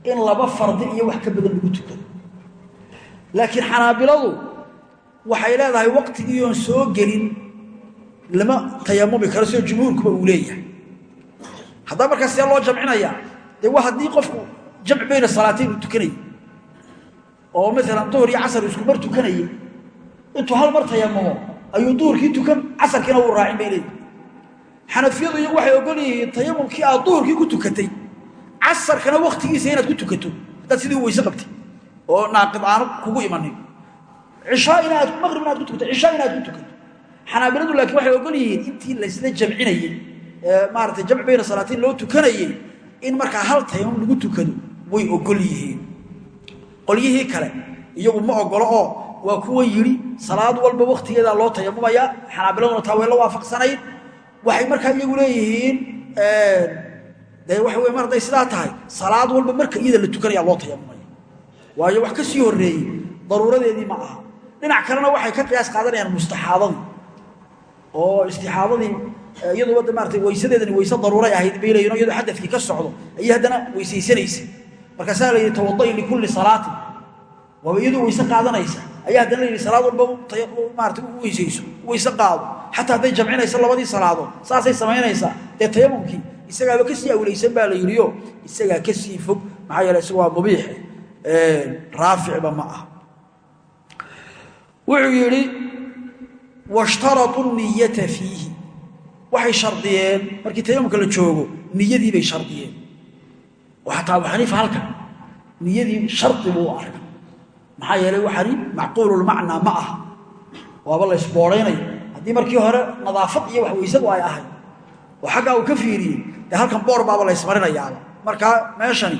in laba fardi iyo wax ka badan lagu tukado laakiin xanaabiladu waxay leedahay waqtigii oon soo gelin lama tayamumi karo sida jumhuurkuba uu leeyahay. Haddaba markaa see loo jamcinayaa waa haddii qofku jamc bayna salaateyn uu tukanayay oo maalan duhur iyo casar isku mar tukanayay intuu hal mar tayamumo ayuu duhurkii tukan casarkiina wuu raacin bay leeyihi xanafiyadu iyagu waxay ogol yihiin tayamumkii aad duhurkii ku tukatay casarkana waktigiisa inaad ku tukato haddaad sidii weyse qabtay oo naaqid aanu kugu imanin cishaa inaad maqrib inaad ku tukato cishaa inaad ku tukato. Xanaabiladu laakiin waxay ogol yihiin intii laysla jamcinayey maarata jamc bayna salaatiin loo tukanayey in markaa hal tayamum lagu tukado way ogol yihiin. Qolyihii kale iyagu ma ogolo oo waa kuwa yidhi salaad walba wakhtigeedaa loo tayamumaya. Xanaabiladuna taa way la waafaqsanayd. Waxay markaa iyagu leeyihiin dee waxa wey mar hadday sidaa tahay salaad walba marka iyada la tukanaya loo tayamumaya. Waayo wax ka sii horreeyey daruuradeedii ma aha. Dhinac kalena waxay ka qiyaas qaadanayaan mustaxaadadii oo istixaadadii iyaduba de maarata weysadeedani weyse daruuray ahayd bay leeyihiin o iyadoo xadadkii ka socdo ayay haddana weysaysanaysa. Markaasaa la yidhi tawadai likulli salaatin. Waaba iyadoo weyse qaadanaysa. Ayaa haddana la salaad walba maarata u weysayso weyse qaado. Xataa hadday jamcinayso labadii salaadood saasay samaynaysaa dee tayamumkii isagaaba ka sii awlaysan baa la yidhio isagaa ka sii fog. Maxaa yeele isaga waa mubiixe raaficba ma ah wuxuu yidhi washtarau niyata fiihi waxay shardiyeen. Markii tayamumka la joogo niyadii bay shardiyeen. Xataa abu xaniifa halkan. Niyadii shardi buu u arka maxaa yeelay waxani macquululmacnaa ma aha waaba la ysboodhaynayo haddii markii hore nadaafad iyo wax weysadu ay ahayd. Oo xaggaa uu ka fiiriyey. Dee halkan boor baaba la ysmarinayaaba markaa meeshani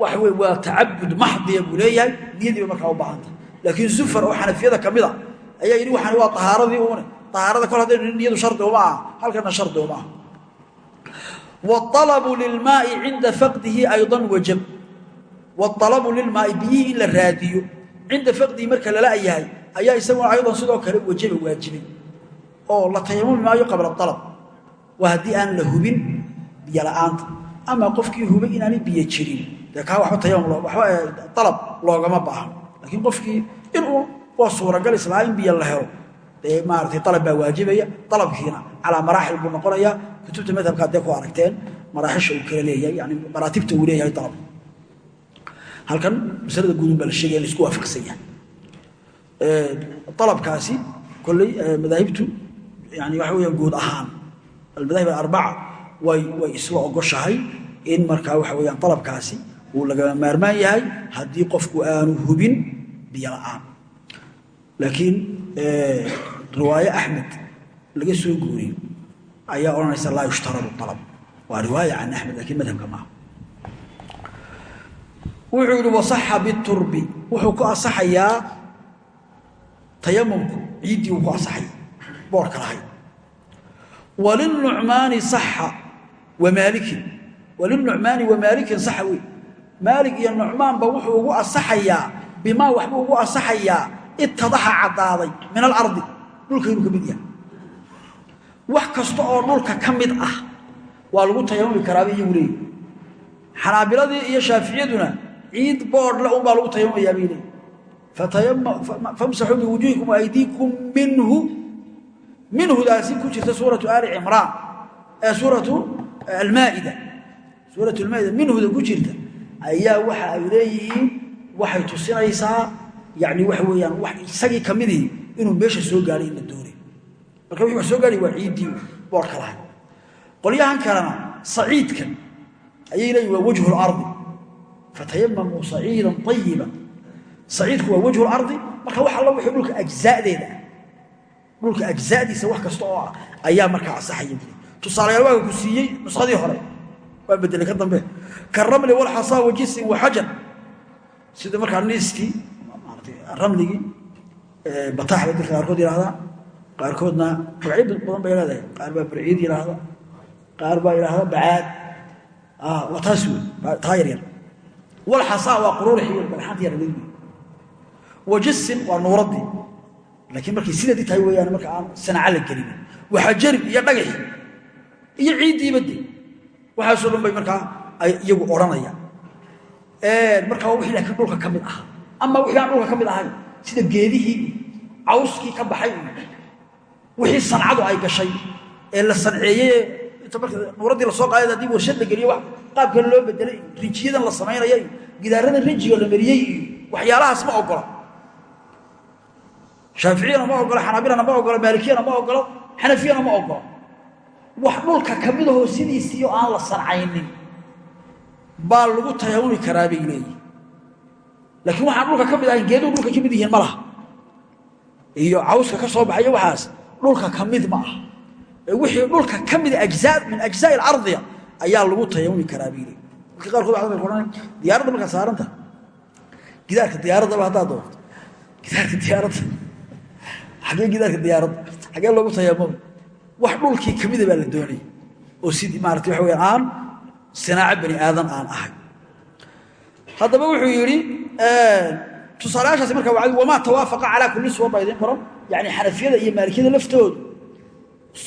waxa wey waa tacabud maxdiya buu leeyahay. Niyadiiba markaa u baahantay laakiin zufar oo xanafiyada ka mid a ayaa yidhi waxani waa ahaaradii uune ahaarada kol haddaynu niyadu shardi uma ah halkana shardi uma ah waalabu lilmaai cinda faqdihi aydan wajab waalabu lilmaai biyihii in la raadiyo cinda faqdihi marka lala yahay ayaa isaguna ayadan sidoo kale wajaba waajibay oo la tayamumi maayo qabla alab waa haddii aan la hubin biyo la'aanta ama qofkii hubay inaanay biyo jirin dee kaa waba tayamum waba alab loogama baahno laakiin qofkii inuu waa suuragal islaha in dee maaratay alab baa waajibaya alabkiina calaa maraaxil buu noqonayaa. Kutubta madhabka haddee ku aragteen maraaxisha uu kala leeyahay yani maraatibta uu leeyahay alab halkan masalada guudun baa la sheegaya la isku waafaqsan yahay. Alabkaasi kolley madaahibtu yani waxa weyaan guud ahaan almadaahib alarbaca way way isla ogoshahay in markaa waxa weyaan alabkaasi uu lagama maarmaan yahay haddii qofku aanu hubin biyo la'aan laakiin riwaaye axmed laga soo guuriyo ayaa odhanaysa laa yushtaradu alab waa riwaaya can axmed lakiin madhabka maaha wuxuu yihi wasaxa biturbi wuxuu ku asaxayaa tayamumku ciiddii uu ku asaxay boorka lahayd. Walinucmaani saxa wamaalikin walinucmaani wamaalikin saxa wey maalig iyo nucmaanba wuxuu ugu asaxayaa bimaa waxbuu ugu asaxayaa itadaxa caddaaday min alardi dhulka inuu ka mid yahay. Wax kasta oo dhulka ka mid ah waa lagu tayamumi karaaba iyagu leeyi xanaabiladii iyo shaaficiyaduna ciid boodhle unbaa lagu tayamamayaa bay leeyi famsaxuu biwujuuhikum waaydiikum minhu minhudaasi ku jirta suuratu aali cimraan ee suuratu almaaida. Suuratu almaa'ida minhuda ku ayaa waxa ay leeyihiin waxay yani waxa weeyaan wax isagii ka midii inuu meesha soo gaadhay in la doonay marka wixii wax soo gaadhay waa ciiddii boodhka lahay qolyahan kalena saciidkan ayay waa wajhu lardi fatayamamuu saciidan ayiba saciidku waa wajhu lardi marka wax alla wixii dhulka ajzaadeeda. Ah dhulka ajzaadiisa wax kasta oo ah ayaa markaa asaxaya bui tusaalayaal waaga ku siiyey nuskhadii hore. Waa bedelay ka dambe. Karamli walxasaa wajisin waxajar sida markaa niiskii ramligii bataax bay dadka qaarkood yihahdaa qaarkoodna magacyo badan bay leedahay. Qaar baa burciid yidhaahda qaar baa yidhaahda bacaad. Waa taas wey taa yaryar walxasaa waa quruurixi wey dhagxaanta yar wey wajisin waa nuuradii laakiin markay sideedii tahay weeyaan marka aan sanaca la gelin. Waxajarin iyo dhagaxi iyo ciiddiiba de waxaasoo dhan bay markaa iyagu odhanayaan. Markaa wixii laakiin dhulka ka mid aha ama wixii aan dhulka ka mid ahayn sida geedihii cawskii ka baxay wixii sancadu ay gashay ee la sanceeyey nuuraddii la soo qaadad haddii warshad la geliyo wax qaabkan loo bedelay rijiyadan la samaynaya iyo gidaaradan la mariyey iyo waxyaalahaas ma ogola. Shaaficiyana ma ogola xanaabilana ma ogola maalikiyana ma ogola xanafiyana ma ogola. Wax dhulka ka midahoo sidiisii oo aan la sancaynin baa lagu tayamumi karaa bay leeyihiin laakiin waxaan dhulka ka mid ahayn geeduhu dhulka ka mid yihiin ma laha. Iyo cawska ka soo baxayo waxaas dhulka ka mid ma ah ee wixii dhulka ka mida ajzaa min ajzaa alcardiya ayaa lagu tayamumi karaa biili dadka qaarkood waxaa bay odhan diyaaradda markaad saaranta gidaarka diyaaraddaba haddaad doonto. Gidaarka diyaaradda xagee gidaarka diyaaradda xagee loogu tayamumi wax dhulkii ka mida baa la doonaya oo sidii maarata waxa weyaan aan sinaaco bani aadan aan ahay. Haddaba wuxuu yidhi tusaalayaashaasi marka wamaa tawaafaqa calaa kulli suwar baa idiin qoran. Yani xanafiyada iyo maalikiyada laftoodu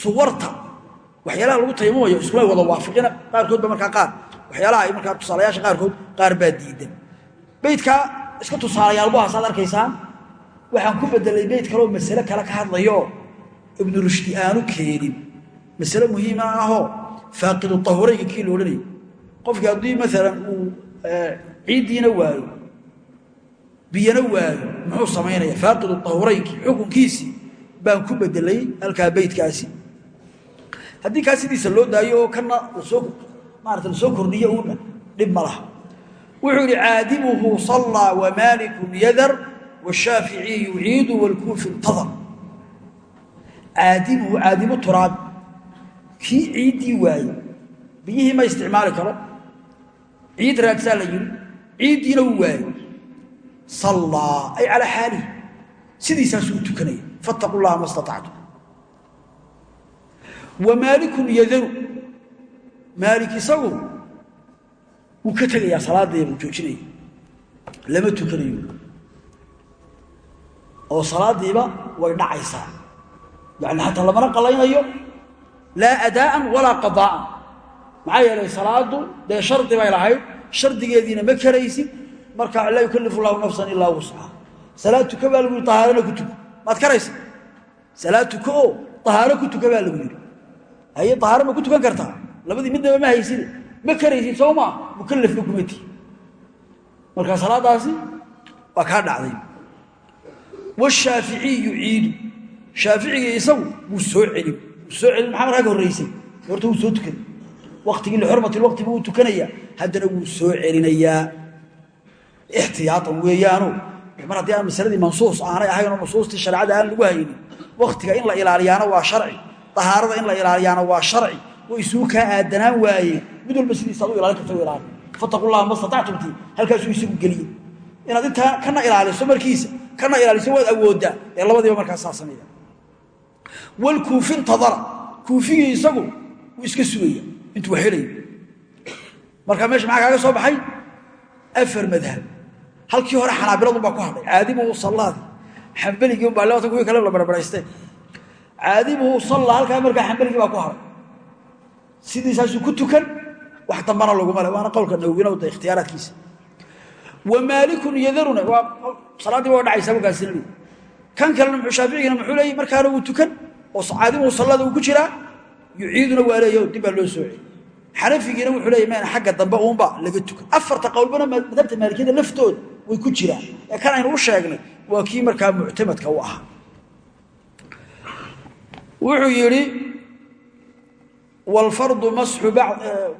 suwarta waxyaalaha lagu tayamumayo iskuma wada waafiqina qaarkood ba markaa qaar. Waxyaalaha ay markaa tusaalayaasha qaarkood qaar baa diidan. Beydkaa iska tusaalayaalbuhaasaad arkaysaan waxaan ku bedelay beyd kaleoo masale kale ka hadlayo. Ibnu rushdi aanu keenin. Masale muhiima ahoo faaqidu tahurayga kii la odhanayo. Qofkii haddii maalan uu ciiddiina waayo biyana waayo muxuu samaynaya faaqidu tahuraynkii xukunkiisii baan ku bedelay halkaa beydkaasi haddii kaa sidiisa loo daayo oo kana la soo maarata la soo kordhiyo uuna dhib ma laha. Wuxuu yidhi caadimuhu sallaa wamaalikum yadar washaaficiy yuciidu walkuufi intadar. Caadimuhu caadimu turaab kii ciiddii waaye biyihii ma isticmaali karo. Ciid raagsaa la yidhi ciiddiina waaye sallaa ay calaa xaalihi sidiisaasuu u tukanaya fattaqu llaha ma staactum wa maalikun yadaru maalik isagu wuu ka tegayaa salaadaya buu joojinaya lama tukanayo oo salaadiiba way dhacaysaa yani xataa lamana qalaynayo laa adaa'an walaa qadaa'an maxaa yeelay salaadu dee shardi bay lahayd shardigeediina ma karaysid marka laa yukallifu llahu nafsan ilaa wuscaha salaad tuka baa lagu yidhi ahaarana ku tuko. Maad karaysa salaad ahaaro ku tuka baa lagu yidhi. Haye ahaaro ma ku tukan kartaa? Labadii midnaba ma hayside. Ma karaysid soo maa mukallafna kuma tihi marka salaadaasi waa kaa dhacday. Washaaficiyu ciidu. Shaaficigii isagu wuu soo celin wuu soo celin maxaa markaa horta wuu soo tukaday waktigii lixurmati lwaqti buu tukanaya haddana wuu soo celinayaa ixtiyaatan weeyaano mar haddii aan masaladii mansuus aanay ahaynoo nusuustii shareecada aan lagu haynin waktiga in la ilaaliyaana waa sharci dahaarada in la ilaaliyaana waa sharci way isuu kaa aadanaan waayeen mid walba sidiisaad u ilaalin karta ilaali fataqu llaha ma statactumti halkaasuu isagu geliyey inaad intaa kana ilaaliso markiisa kana ilaaliso waad awooddaa ee labadiiba markaa saa sameeya walkuufi intadara kuufigii isagu wuu iska sugaya intuu helayo markaa meesha maxaa kaaga soo baxay afar madhab halkii hore xanaabiladunbaa ku hadhay caadimuhu sallaadi xambeligii unbaa leatan kuwii kale la barbaraystee caadimuhu salla halkaa markaa xambeligii baa ku hadhay sidiisaasuu ku tukan wax dambana laguma le waana qowlka nawowina da ikhtiyaaraadkiisa wa maalikun yadaruna waa salaaddiiba waa dhacaysaa markaasina le kan kalena muxuu shaaficigina muxuu leeyay markaana wuu tukan oo caadimuhu sallada uu ku jiraa yuciiduna waa leeyo dib baa loo soo celi xanafigiina wuxuu leeyay mayna xagga dambe uunba laga tukan afarta qowlbana madhabta maalikiyada laftooda way ku jiraan ee kan aynu u sheegnay waa kii markaa muctamadka u ahaa. Wuxuu yidhi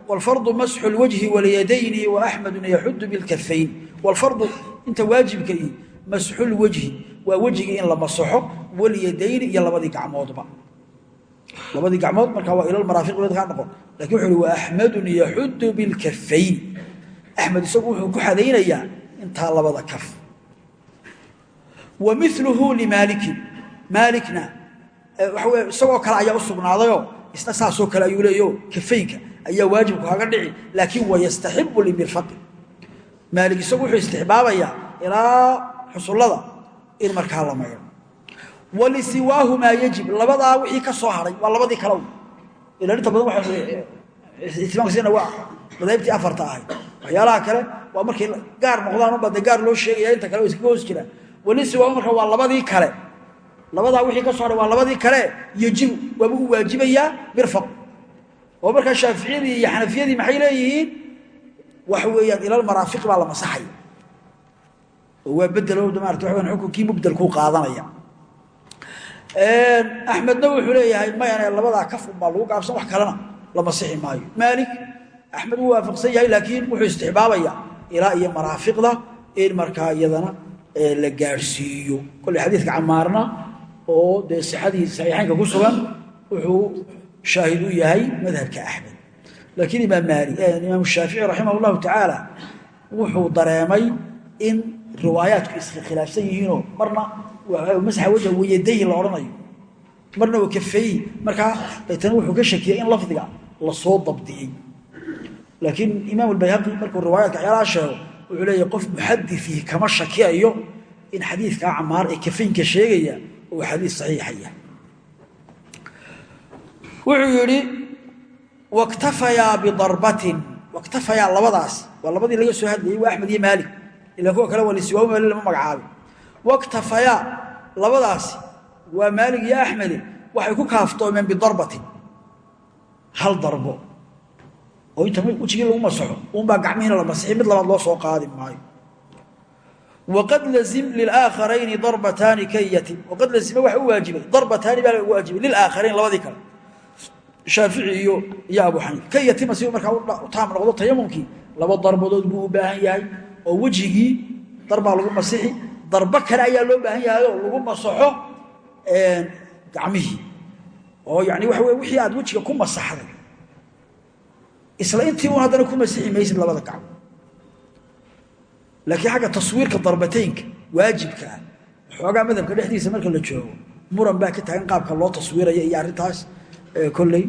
walfardu masxu lwajhi walyadayni waaxmedun yaxudu bilkafayn walfardu inta waajibka i masxulwajhi waa wejigii in la masaxo walyadayni iyo labadii gacmoodba. Labadii gacmood markaa waa ilalmaraafiqka noqon. Lakin wuxu hi waaxmedun yaxudu bilkafayn axmed isagu wuxuu ku xadaynayaa intaa labada kaf. Wa miluhu limaalikin maalikna wey isagoo kale ayaa u sugnaadayoo isna saasoo kale ayuu leeyaho kafaynka ayaa waajibku kaga dhici laakiin wayastaxibu limirfaqi maalik isagu wuxuu istixbaabayaa ilaa xusullada in markaa la mayro walisiwaahumaa yajib labadaa wixii ka soo haray waa labadii kale ila inta badan waaimaamkasina waa madaahibtii afarta ahay waxyaalaha kale waa markay gaar noqdaan unbaa de gaar loo sheegaya inta kale wa iskaga hoos jiraan walisiwaahu marka waa labadii kale. Labadaa wixii ka soo haray waa labadii kale yejibu waaba u waajibayaa mirfaq oo markaa shaaficiyadii iyo xanafiyadii maxay leeyihiin? Waxa weeyaan ilal maraafiq baa la masaxaya. Oo waa bedelo maarata weyan xukunkii mubdelkuu qaadanaya. Axmedna wuxuu leeyahay mayane labadaa kaf unbaa lagu gaabsan wax kalena la masixi maayo. Maalik axmed wuu waafaqsan yahay laakiin wuxuu istixbaabaya ilaa iyo maraafiqda in markaa iyadana la gaadhsiiyo kolley xadiidka camaarna oo dee sixadii saxiixaynka ku sugan wuxuu shaahid u yahay madhabka axmed. Laakiin imaam shaafici raximah llahu tacaala wuxuu dareemay in riwaayaatku iskhilaafsan yihiinoo marna masxa wajha wayadayi la odhanayo. Marna waa kafeeyi markaa deetana wuxuu ka shakiyey in lafdiga la soo dabdiyey laakiin imaam albayhaqi markuu riwaayatka waxyaalaha sheego wuxuu leeyahy qof muxadiثihi kama shakiyayo in xadiidkaa camaar ee kafaynka sheegaya uu xadiid saxiixa yahay. Wuxuu yidhi waktafayaa bidarbatin. Waktafayaa labadaas waa labadii laga soo hadlayey waa axmed iyo maalik. Ila kuwa kale waa lisiwaa maali lama magacaabay. Waktafayaa labadaasi waa maalig iyo axmede waxay ku kaaftoomeen bidarbatin. Hal darbo oo inta wejigii lagu masaxo. Unbaa gacmihiina la masixi mid labaad loo soo qaadi maayo. Waqad lazim lilaakharayni darbataani kayatin waqad lazima waxa u waajibay. Darbataani baa laga waajibay. Lilaaakharayn labadii kale. Shaafici iyo iyo abu xaniifa kayatima si markaa taam noqdo tayamumkii laba darbadood buu baahan yahay oo wejigii darbaa lagu masixi. Darbo kale ayaa loo baahan yahay oo lagu masaxo gacmihii. Oo yani waxa wey wixii aad wejiga ku masaxday isla intii un haddana ku masixi maysid labada gacmo laakiin xagga taswiirka darbateynka waajibka ah xoogaa madhabka dhexdiisa marka la joogo muran baa ka taagan qaabka loo taswiiraya iyo arrintaas kolley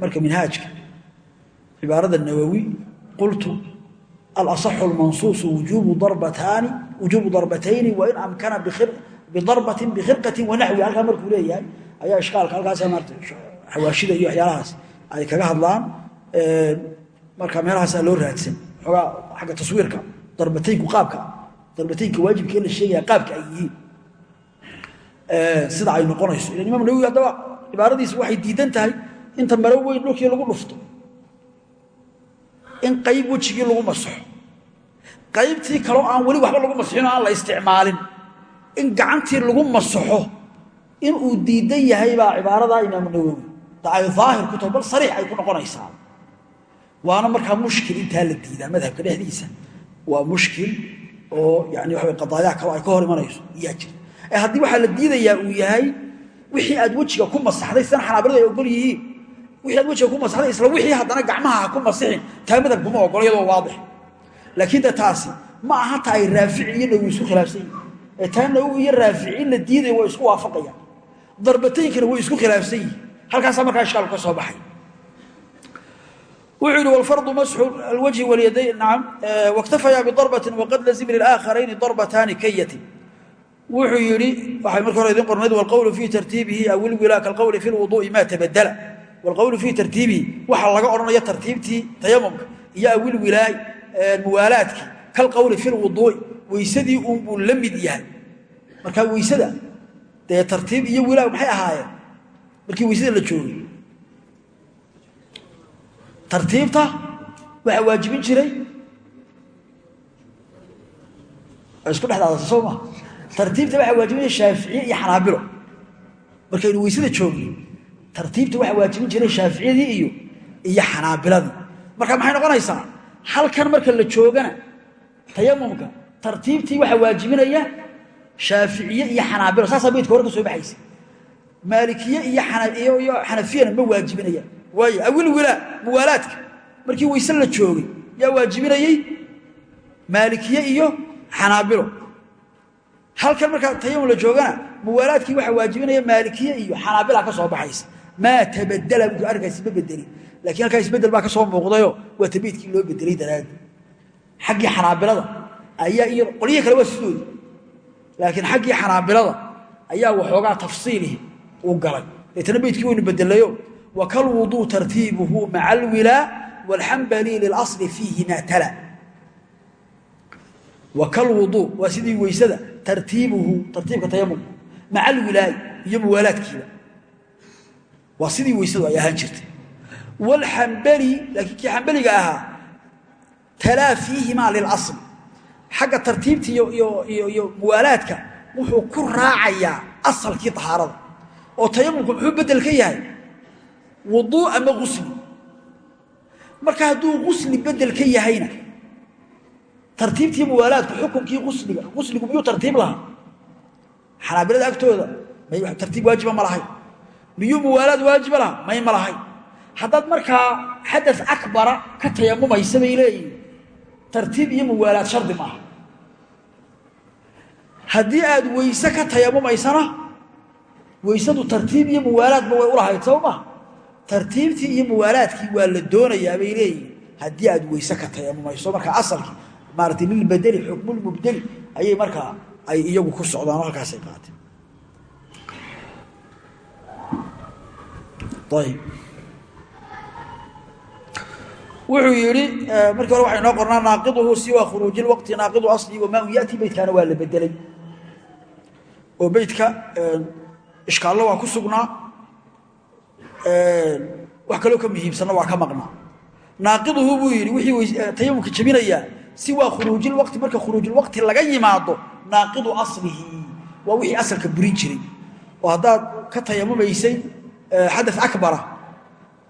marka minhaajka. Cibaarada nawowi qultu alaصaxu اlmansuusu wujuubu darbatayni wain amkana bidarbatin bikhirqatin wanaxwi halkaa markuu leeyahay ayaa ishkaalka halkaas xawaashida iyo waxyaalahaas ay kaga hadlaan marka meelahaasaa loo raadsan xoogaa xagga taswiirka darbateynku qaabka darbateynka waajibkee la sheegaya qaabka ay yihiin. Sida ay noqonayso. Ilan imam nawowi haddaba cibaaradiisi waxay diidan tahay inta maro weyn dhulkii lagu dhufto. In qayb wejigii lagu masaxo. Qaybtii kaleo aan weli waxba lagu masixinoo aan la isticmaalin. In gacantii lagu masaxo inuu diidan yahay baa cibaaradaa imaamu nawowi da daahir ku bal sariix ay ku noqonaysaa waana markaa mushkil intaa la diidaa madhabka dhexdiisa. Waa mushkil oo yani waxa qadaayaha kaloo ay ka hor imanayso. Iyaa jira ee haddii waxaa la diidayaa uu yahay wixii aad wejiga ku masaxday sidan xanaabiladu ay ogol yihiin. Wixii aad wejiga ku masaxday isla wixii haddana gacmaha ha ku masixin taa madhab kuma ogolo iyadoo waadix. Laakiin de taasi ma aha ta ay raafici iyo khilaafsan yihiin ee taa nawowi iyo raafici la diidaya waa isku waafaqayaan darbataynkana way isku khilaafsan yihiin halkaasaa markaa ishkaalku ka soo baxay wuxuu yihi wlfardu masxu alwajhi walyadayn nacam waktafayaa bidarbatin waqad lazim lilaaakharayni darbataani kayatin wuxuu yidhi waxay marka hore idin qornayd wlqowlu fii tartiibihi aw ilwilaa kalqowli fi lwuduui maa tabadala. Wlqowlu fii tartiibihi waxaa laga odhanaya tartiibtii tayamumka iyo awilwilaay muwaalaadkii kalqowli fi lwuduui weysadii uunbuu la mid yahay. Markaa weysada dee tartiib iyo wilaa maxay ahaayeen? Markii weysada la joogay tartiibta waxaa waajibin jiray. Isku dhexdaadasa soo maa tartiibta waxaa waajibinaya shaaficiye iyo xanaabilo. Markaynu weysada joogno tartiibta waxaa waajibin jiray shaaficiyadii iyo iyo xanaabiladii. Marka maxay noqonaysaa halkan marka la joogana tayamumka tartiibtii waxaa waajibinaya shaaficiye iyo xanaabilo. Saasaa baydka hore ka soo baxaysa maalikiye iyo xanafiyana ma waajibinayaan waayo awilwilaa muwaalaadka markii weyse la joogay yaa waajibinayey maalikiye iyo xanaabilo halkan markaa tayamum la joogana muwaalaadkii waxaa waajibinaya maalikiye iyo xanaabila ka soo baxaysa. Maa tabadala bu arrinkaas ma bedelin lakiin halkaa isbeddel baa ka soo muuqdayo waa tabiidkii loo bedelay daraadi xaggii xanaabilada ayaa iyo qolyihi kale waa sidoodi laakiin xaggii xanaabilada ayaa waxoogaa tafsiilihi u galay. Deetana beydkii bedelayo wakalwuduu tartiibuhu maca alwilaa wاlxambali lilasli fiihi maa tala wakalwuduu waa sidii weysada tartiibuhu tartiibka tayamum maca alwilaay iyo muwaalaadkiiba waa sidii weysadu ay ahaan jirtay wاlxambali laakiin kii xambaliga ahaa talaa fiihimaa lilasl xagga tartiibta iyo muwaalaadka wuxuu ku raacayaa asalkii tahaarada oo tayamumku muxuu bedel ka yahay wuduu ama usli marka hadduu usli bedel ka yahayna tartiibtii muwaalaadku xukunkii usliga usligu miyuu tartiib lahaa? Xanaabilada agtooda tartiib waajiba ma lahayn. Miyuu muwaalaad waajiba laha may ma lahay haddaad markaa xada akbara ka tayamumaysa bay leeyihiin tartiib iyo muwaalaad shardi maaha. Haddii aad weyse ka tayamumaysana weysadu tartiib iyo muwaalaadba way ulahayd soo ma tartiibtii iyo muwaalaadkii waa la doonayaa bay leeyihiin haddii aad weyse ka tayamumayso markaa asalkii maarata lilbedeli xukmulmubdeli ayay markaa ay iyagu ku socdaan halkaasay qaateen. Ayb wuxuu yidhi markii hore waxay noo qornaa naaqiduhu siwa khuruuji lwaqti naaqidu asli wamaa yati beytkaana waa la bedelay. Oo beytka ishkaallo waa ku sugnaa wax kaloo ka muhiimsanna waa ka maqnaa naaqiduhu buu yidhi wixii tayamumka jebinayaa siwaa khuruujilwaqti marka khuruujulwaqti laga yimaado naaqidu aslihi waa wixii asalka burin jiray. Oo haddaad ka tayamumaysay xada abara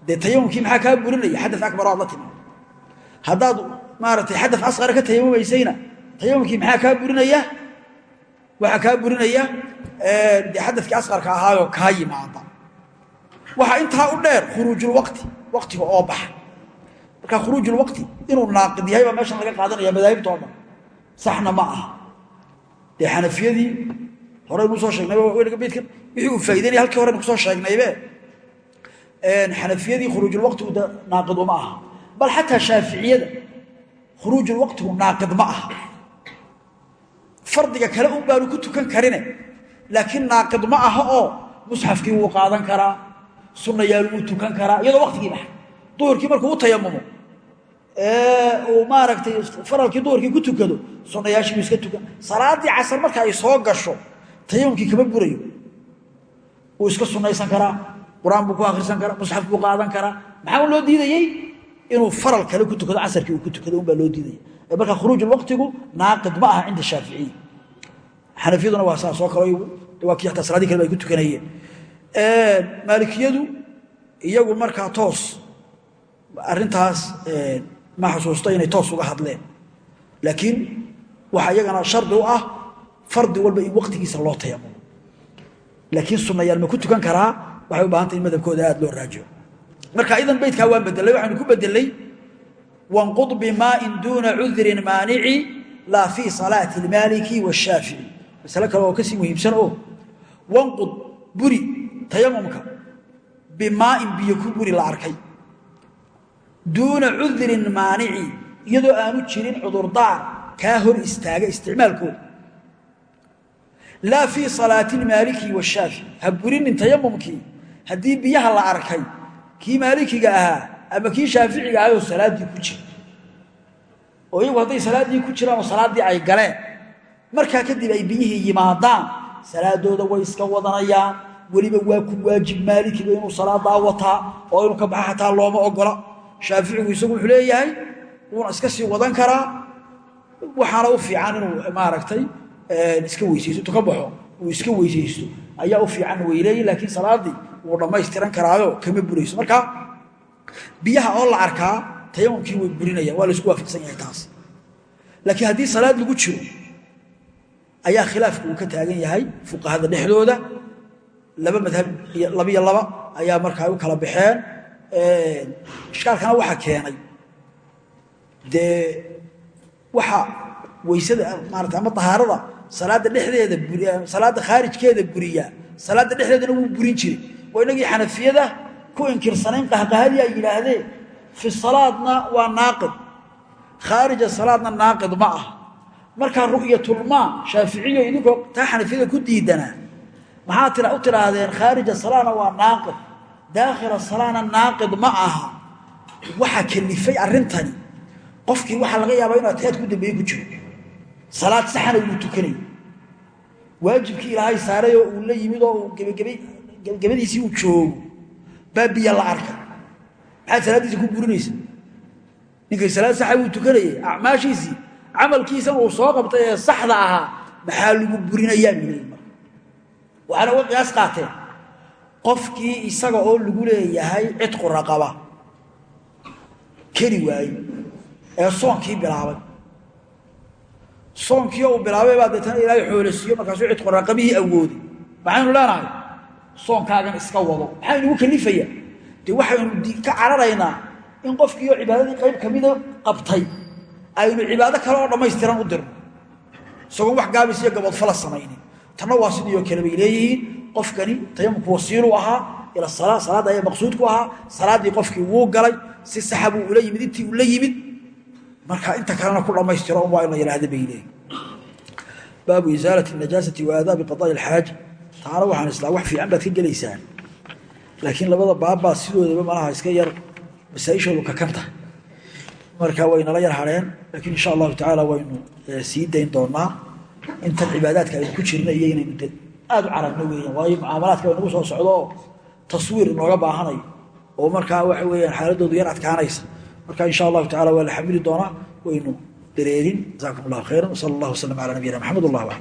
dee tayamumkii maxaa kaa burinaya? Xada abar aad la maaratay xada asqara ka tayamumaysayna tayamumkii maxaa kaa burinaya? Waxaa kaa burinaya dee xadakii asqarka ahaayoo kaa yimaada waxaa intaa u dheer khuruujulwaqti waqtiga oo baxa. Marka khuruujulwaqti inuu naaqid yahay baa meeshan laga qaadanaya madaahibtoo dhan saxna ma aha. Dee xanafiyadii horeynu soo sheegnay bidkan wixii uu faa'idaynaya halkii horeynu ku soo sheegnaybe xanafiyadii khuruujulwaqtigu de naaqid uma aha. Bal xataa shaaficiyada khuruujulwaqtigu naaqid ma aha. Fardiga kale un baanu ku tukan karine laakiin naaqid ma aha oo musxafkii wuu qaadan karaa sunnayaal wuu tukan karaa iyadoo waqtigii baxay. Markuu u tayamumo uu maaragtay faralkii duhurkii ku tukado sunnayaashii buu iska tukan. Salaaddii casar marka ay soo gasho tayamumkii kama burayo wuu iska sunnaysan karaa qur'aan buu akhrisan karaa musxaf buu qaadan karaa. Maxaa loo diidayey? Inuu faral kale ku tukado casarkii uu ku tukado unbaa loo diidaya marka khuruujulwaqtigu naaqid ma aha cinda shaaficiyi xanafiyaduna waa saas oo kale waa kii ataa salaadii kale ay ku tukanayeen maalikiyadu iyagu markaa toos arrintaas ma xusuusta inay toos uga hadleen. Laakiin waxaa iyagana shardi u ah fardi walba in waqtigiisa loo tayamumo laakiin sunnayaal ma ku tukan karaa waxay u bahantay in madhabkooda aad loo raajiyo. Marka idan beydkaa waan bedelay waxaynu ku bedelay wanqud bimaain duuna cudrin maanici laa fii salaati almaaliki washaafici masale kale oo ka sii muhiimsan oo wanqud buri tayamumka bimaain biyo ku buri la arkay. Duuna cudrin maanici iyadoo aanu jirin cudurdaar kaa hor istaaga isticmaalkooda laa fii salaati almaaliki washaafici ha burinin tayamumkii haddii biyaha la arkay kii maalikiga ahaa ama kii shaaficiga ahayoo salaaddii ku jira. Oo iyagu hadday salaaddii ku jiraan oo salaaddii ay galeen markaa kadib ay biyihii yimaadaan salaadooda way iska wadanayaan weliba waa ku waajib maalikiga inuu salaadaa wataa oo inuu ka baxa xataa looma ogola. Shaaficigu isagu wuxuu leeyahay wuuna iska sii wadan karaa. Waxaana u fiican inuu maaragtay iska weysaysto ka baxo. Uu iska weysaysto. Ayaa u fiican way leeyihiin laakiin salaaddii wuu dhammaystiran karaayo kama burayso. Marka biyaha oo la arkaa tayamumkii way burinayaan waa la isku waafaqsan yahay taas. Laakiin haddii salaad lagu jiro ayaa khilaafku uu ka taagan yahay fuqahada dhexdooda laba madhab labiyo laba ayaa markaa u kala baxeen. Ishkaalkana waxa keenay. Dee waxa weysada maarata ama tahaarada salaadda dhexdeeda salaadda khaarijkeeda buriya salaadda dhexdeedana wuu burin jiray. Waa inagii xanafiyada ku inkirsanayn qahqahadii ay yidhaahdeen fi salaadna waa naaqid khaarija salaadna naaqid ma ah. Markaa ru'yatulmaa shaaficiyo idinkoo taa xanafiyada ku diidanaa maxaa u tidhaahdeen khaarija salaana waa naaqid daakhila salaana naaqid ma aha. Waxa kalifay arrintani. Qofkii waxaa laga yaabaa inuu atiyaad ku dambeeye ku jiro. Salaad saxana wuu tukanay. Waajibkii ilaahay saaray oo uu la yimid oo uu gebagabadiisii uu joogo. Baa biyo la arka. Maxaad salaaddiisa ku burinaysa ninkay salaad saxa wuu tukanayay. Acmaashiisii camalkiisan uu soo qabtay ee saxda ahaa maxaa lagu burinayaa waxaana uga qiyaas qaateen qofkii isaga oo lagu leeyahay cidqu raqaba keri waaye. Ee soonkii bilaabay. Soonkii uu bilaabay baa deetana ilaahay xoolo siiyo markaasuu cidqu raqabihii awooday. Maxaynu leenahay soonkaagan iska wado. Maxaa inagu kalifaya dee waxaynu ka cararaynaa in qofkiioo cibaadadii qayb kamida qabtay. Aynu cibaado kale oo dhammaystiran u dirno. Isagoon wax gaabis iyo gaboodfala samaynin tanna waa sidii oo kale bay leeyihiin. Qofkani tayamumku wasiilu ahaa ila salaa salaadda ayaa maqsuudku ahaa. Salaaddii qofkii wuu galay si saxa buu ula yimid intii ula yimid. Marka inta kalena ku dhammaystiro waa in la yidhaahda bay leeyihiin baabu isaalati najaasati wa aadaabi qadaai alxaaja taana waxaan islaa wax fiican baad ka gelaysaan. Laakiin labada baabbaa sidoodaba malaha iska yar masaaishoodu kakanta marka waynala yar hareen laakiin insha allahu tacaala waynu sii dayn doonaa intan cibaadaadka aynu ku jirna iyo inaynu de aada u caragno weeyaan. Waayo mucaamalaadka way nagu soo socdo oo taswiir inooga baahanayo oo markaa waxa weeyaan xaaladoodu yar adkaanaysa. Marka insha allahu tacala waa la xamili doonaa waynu dareerin. Jazakum allahu khayran wsala allah wasalam cala nabiyina maxamed allah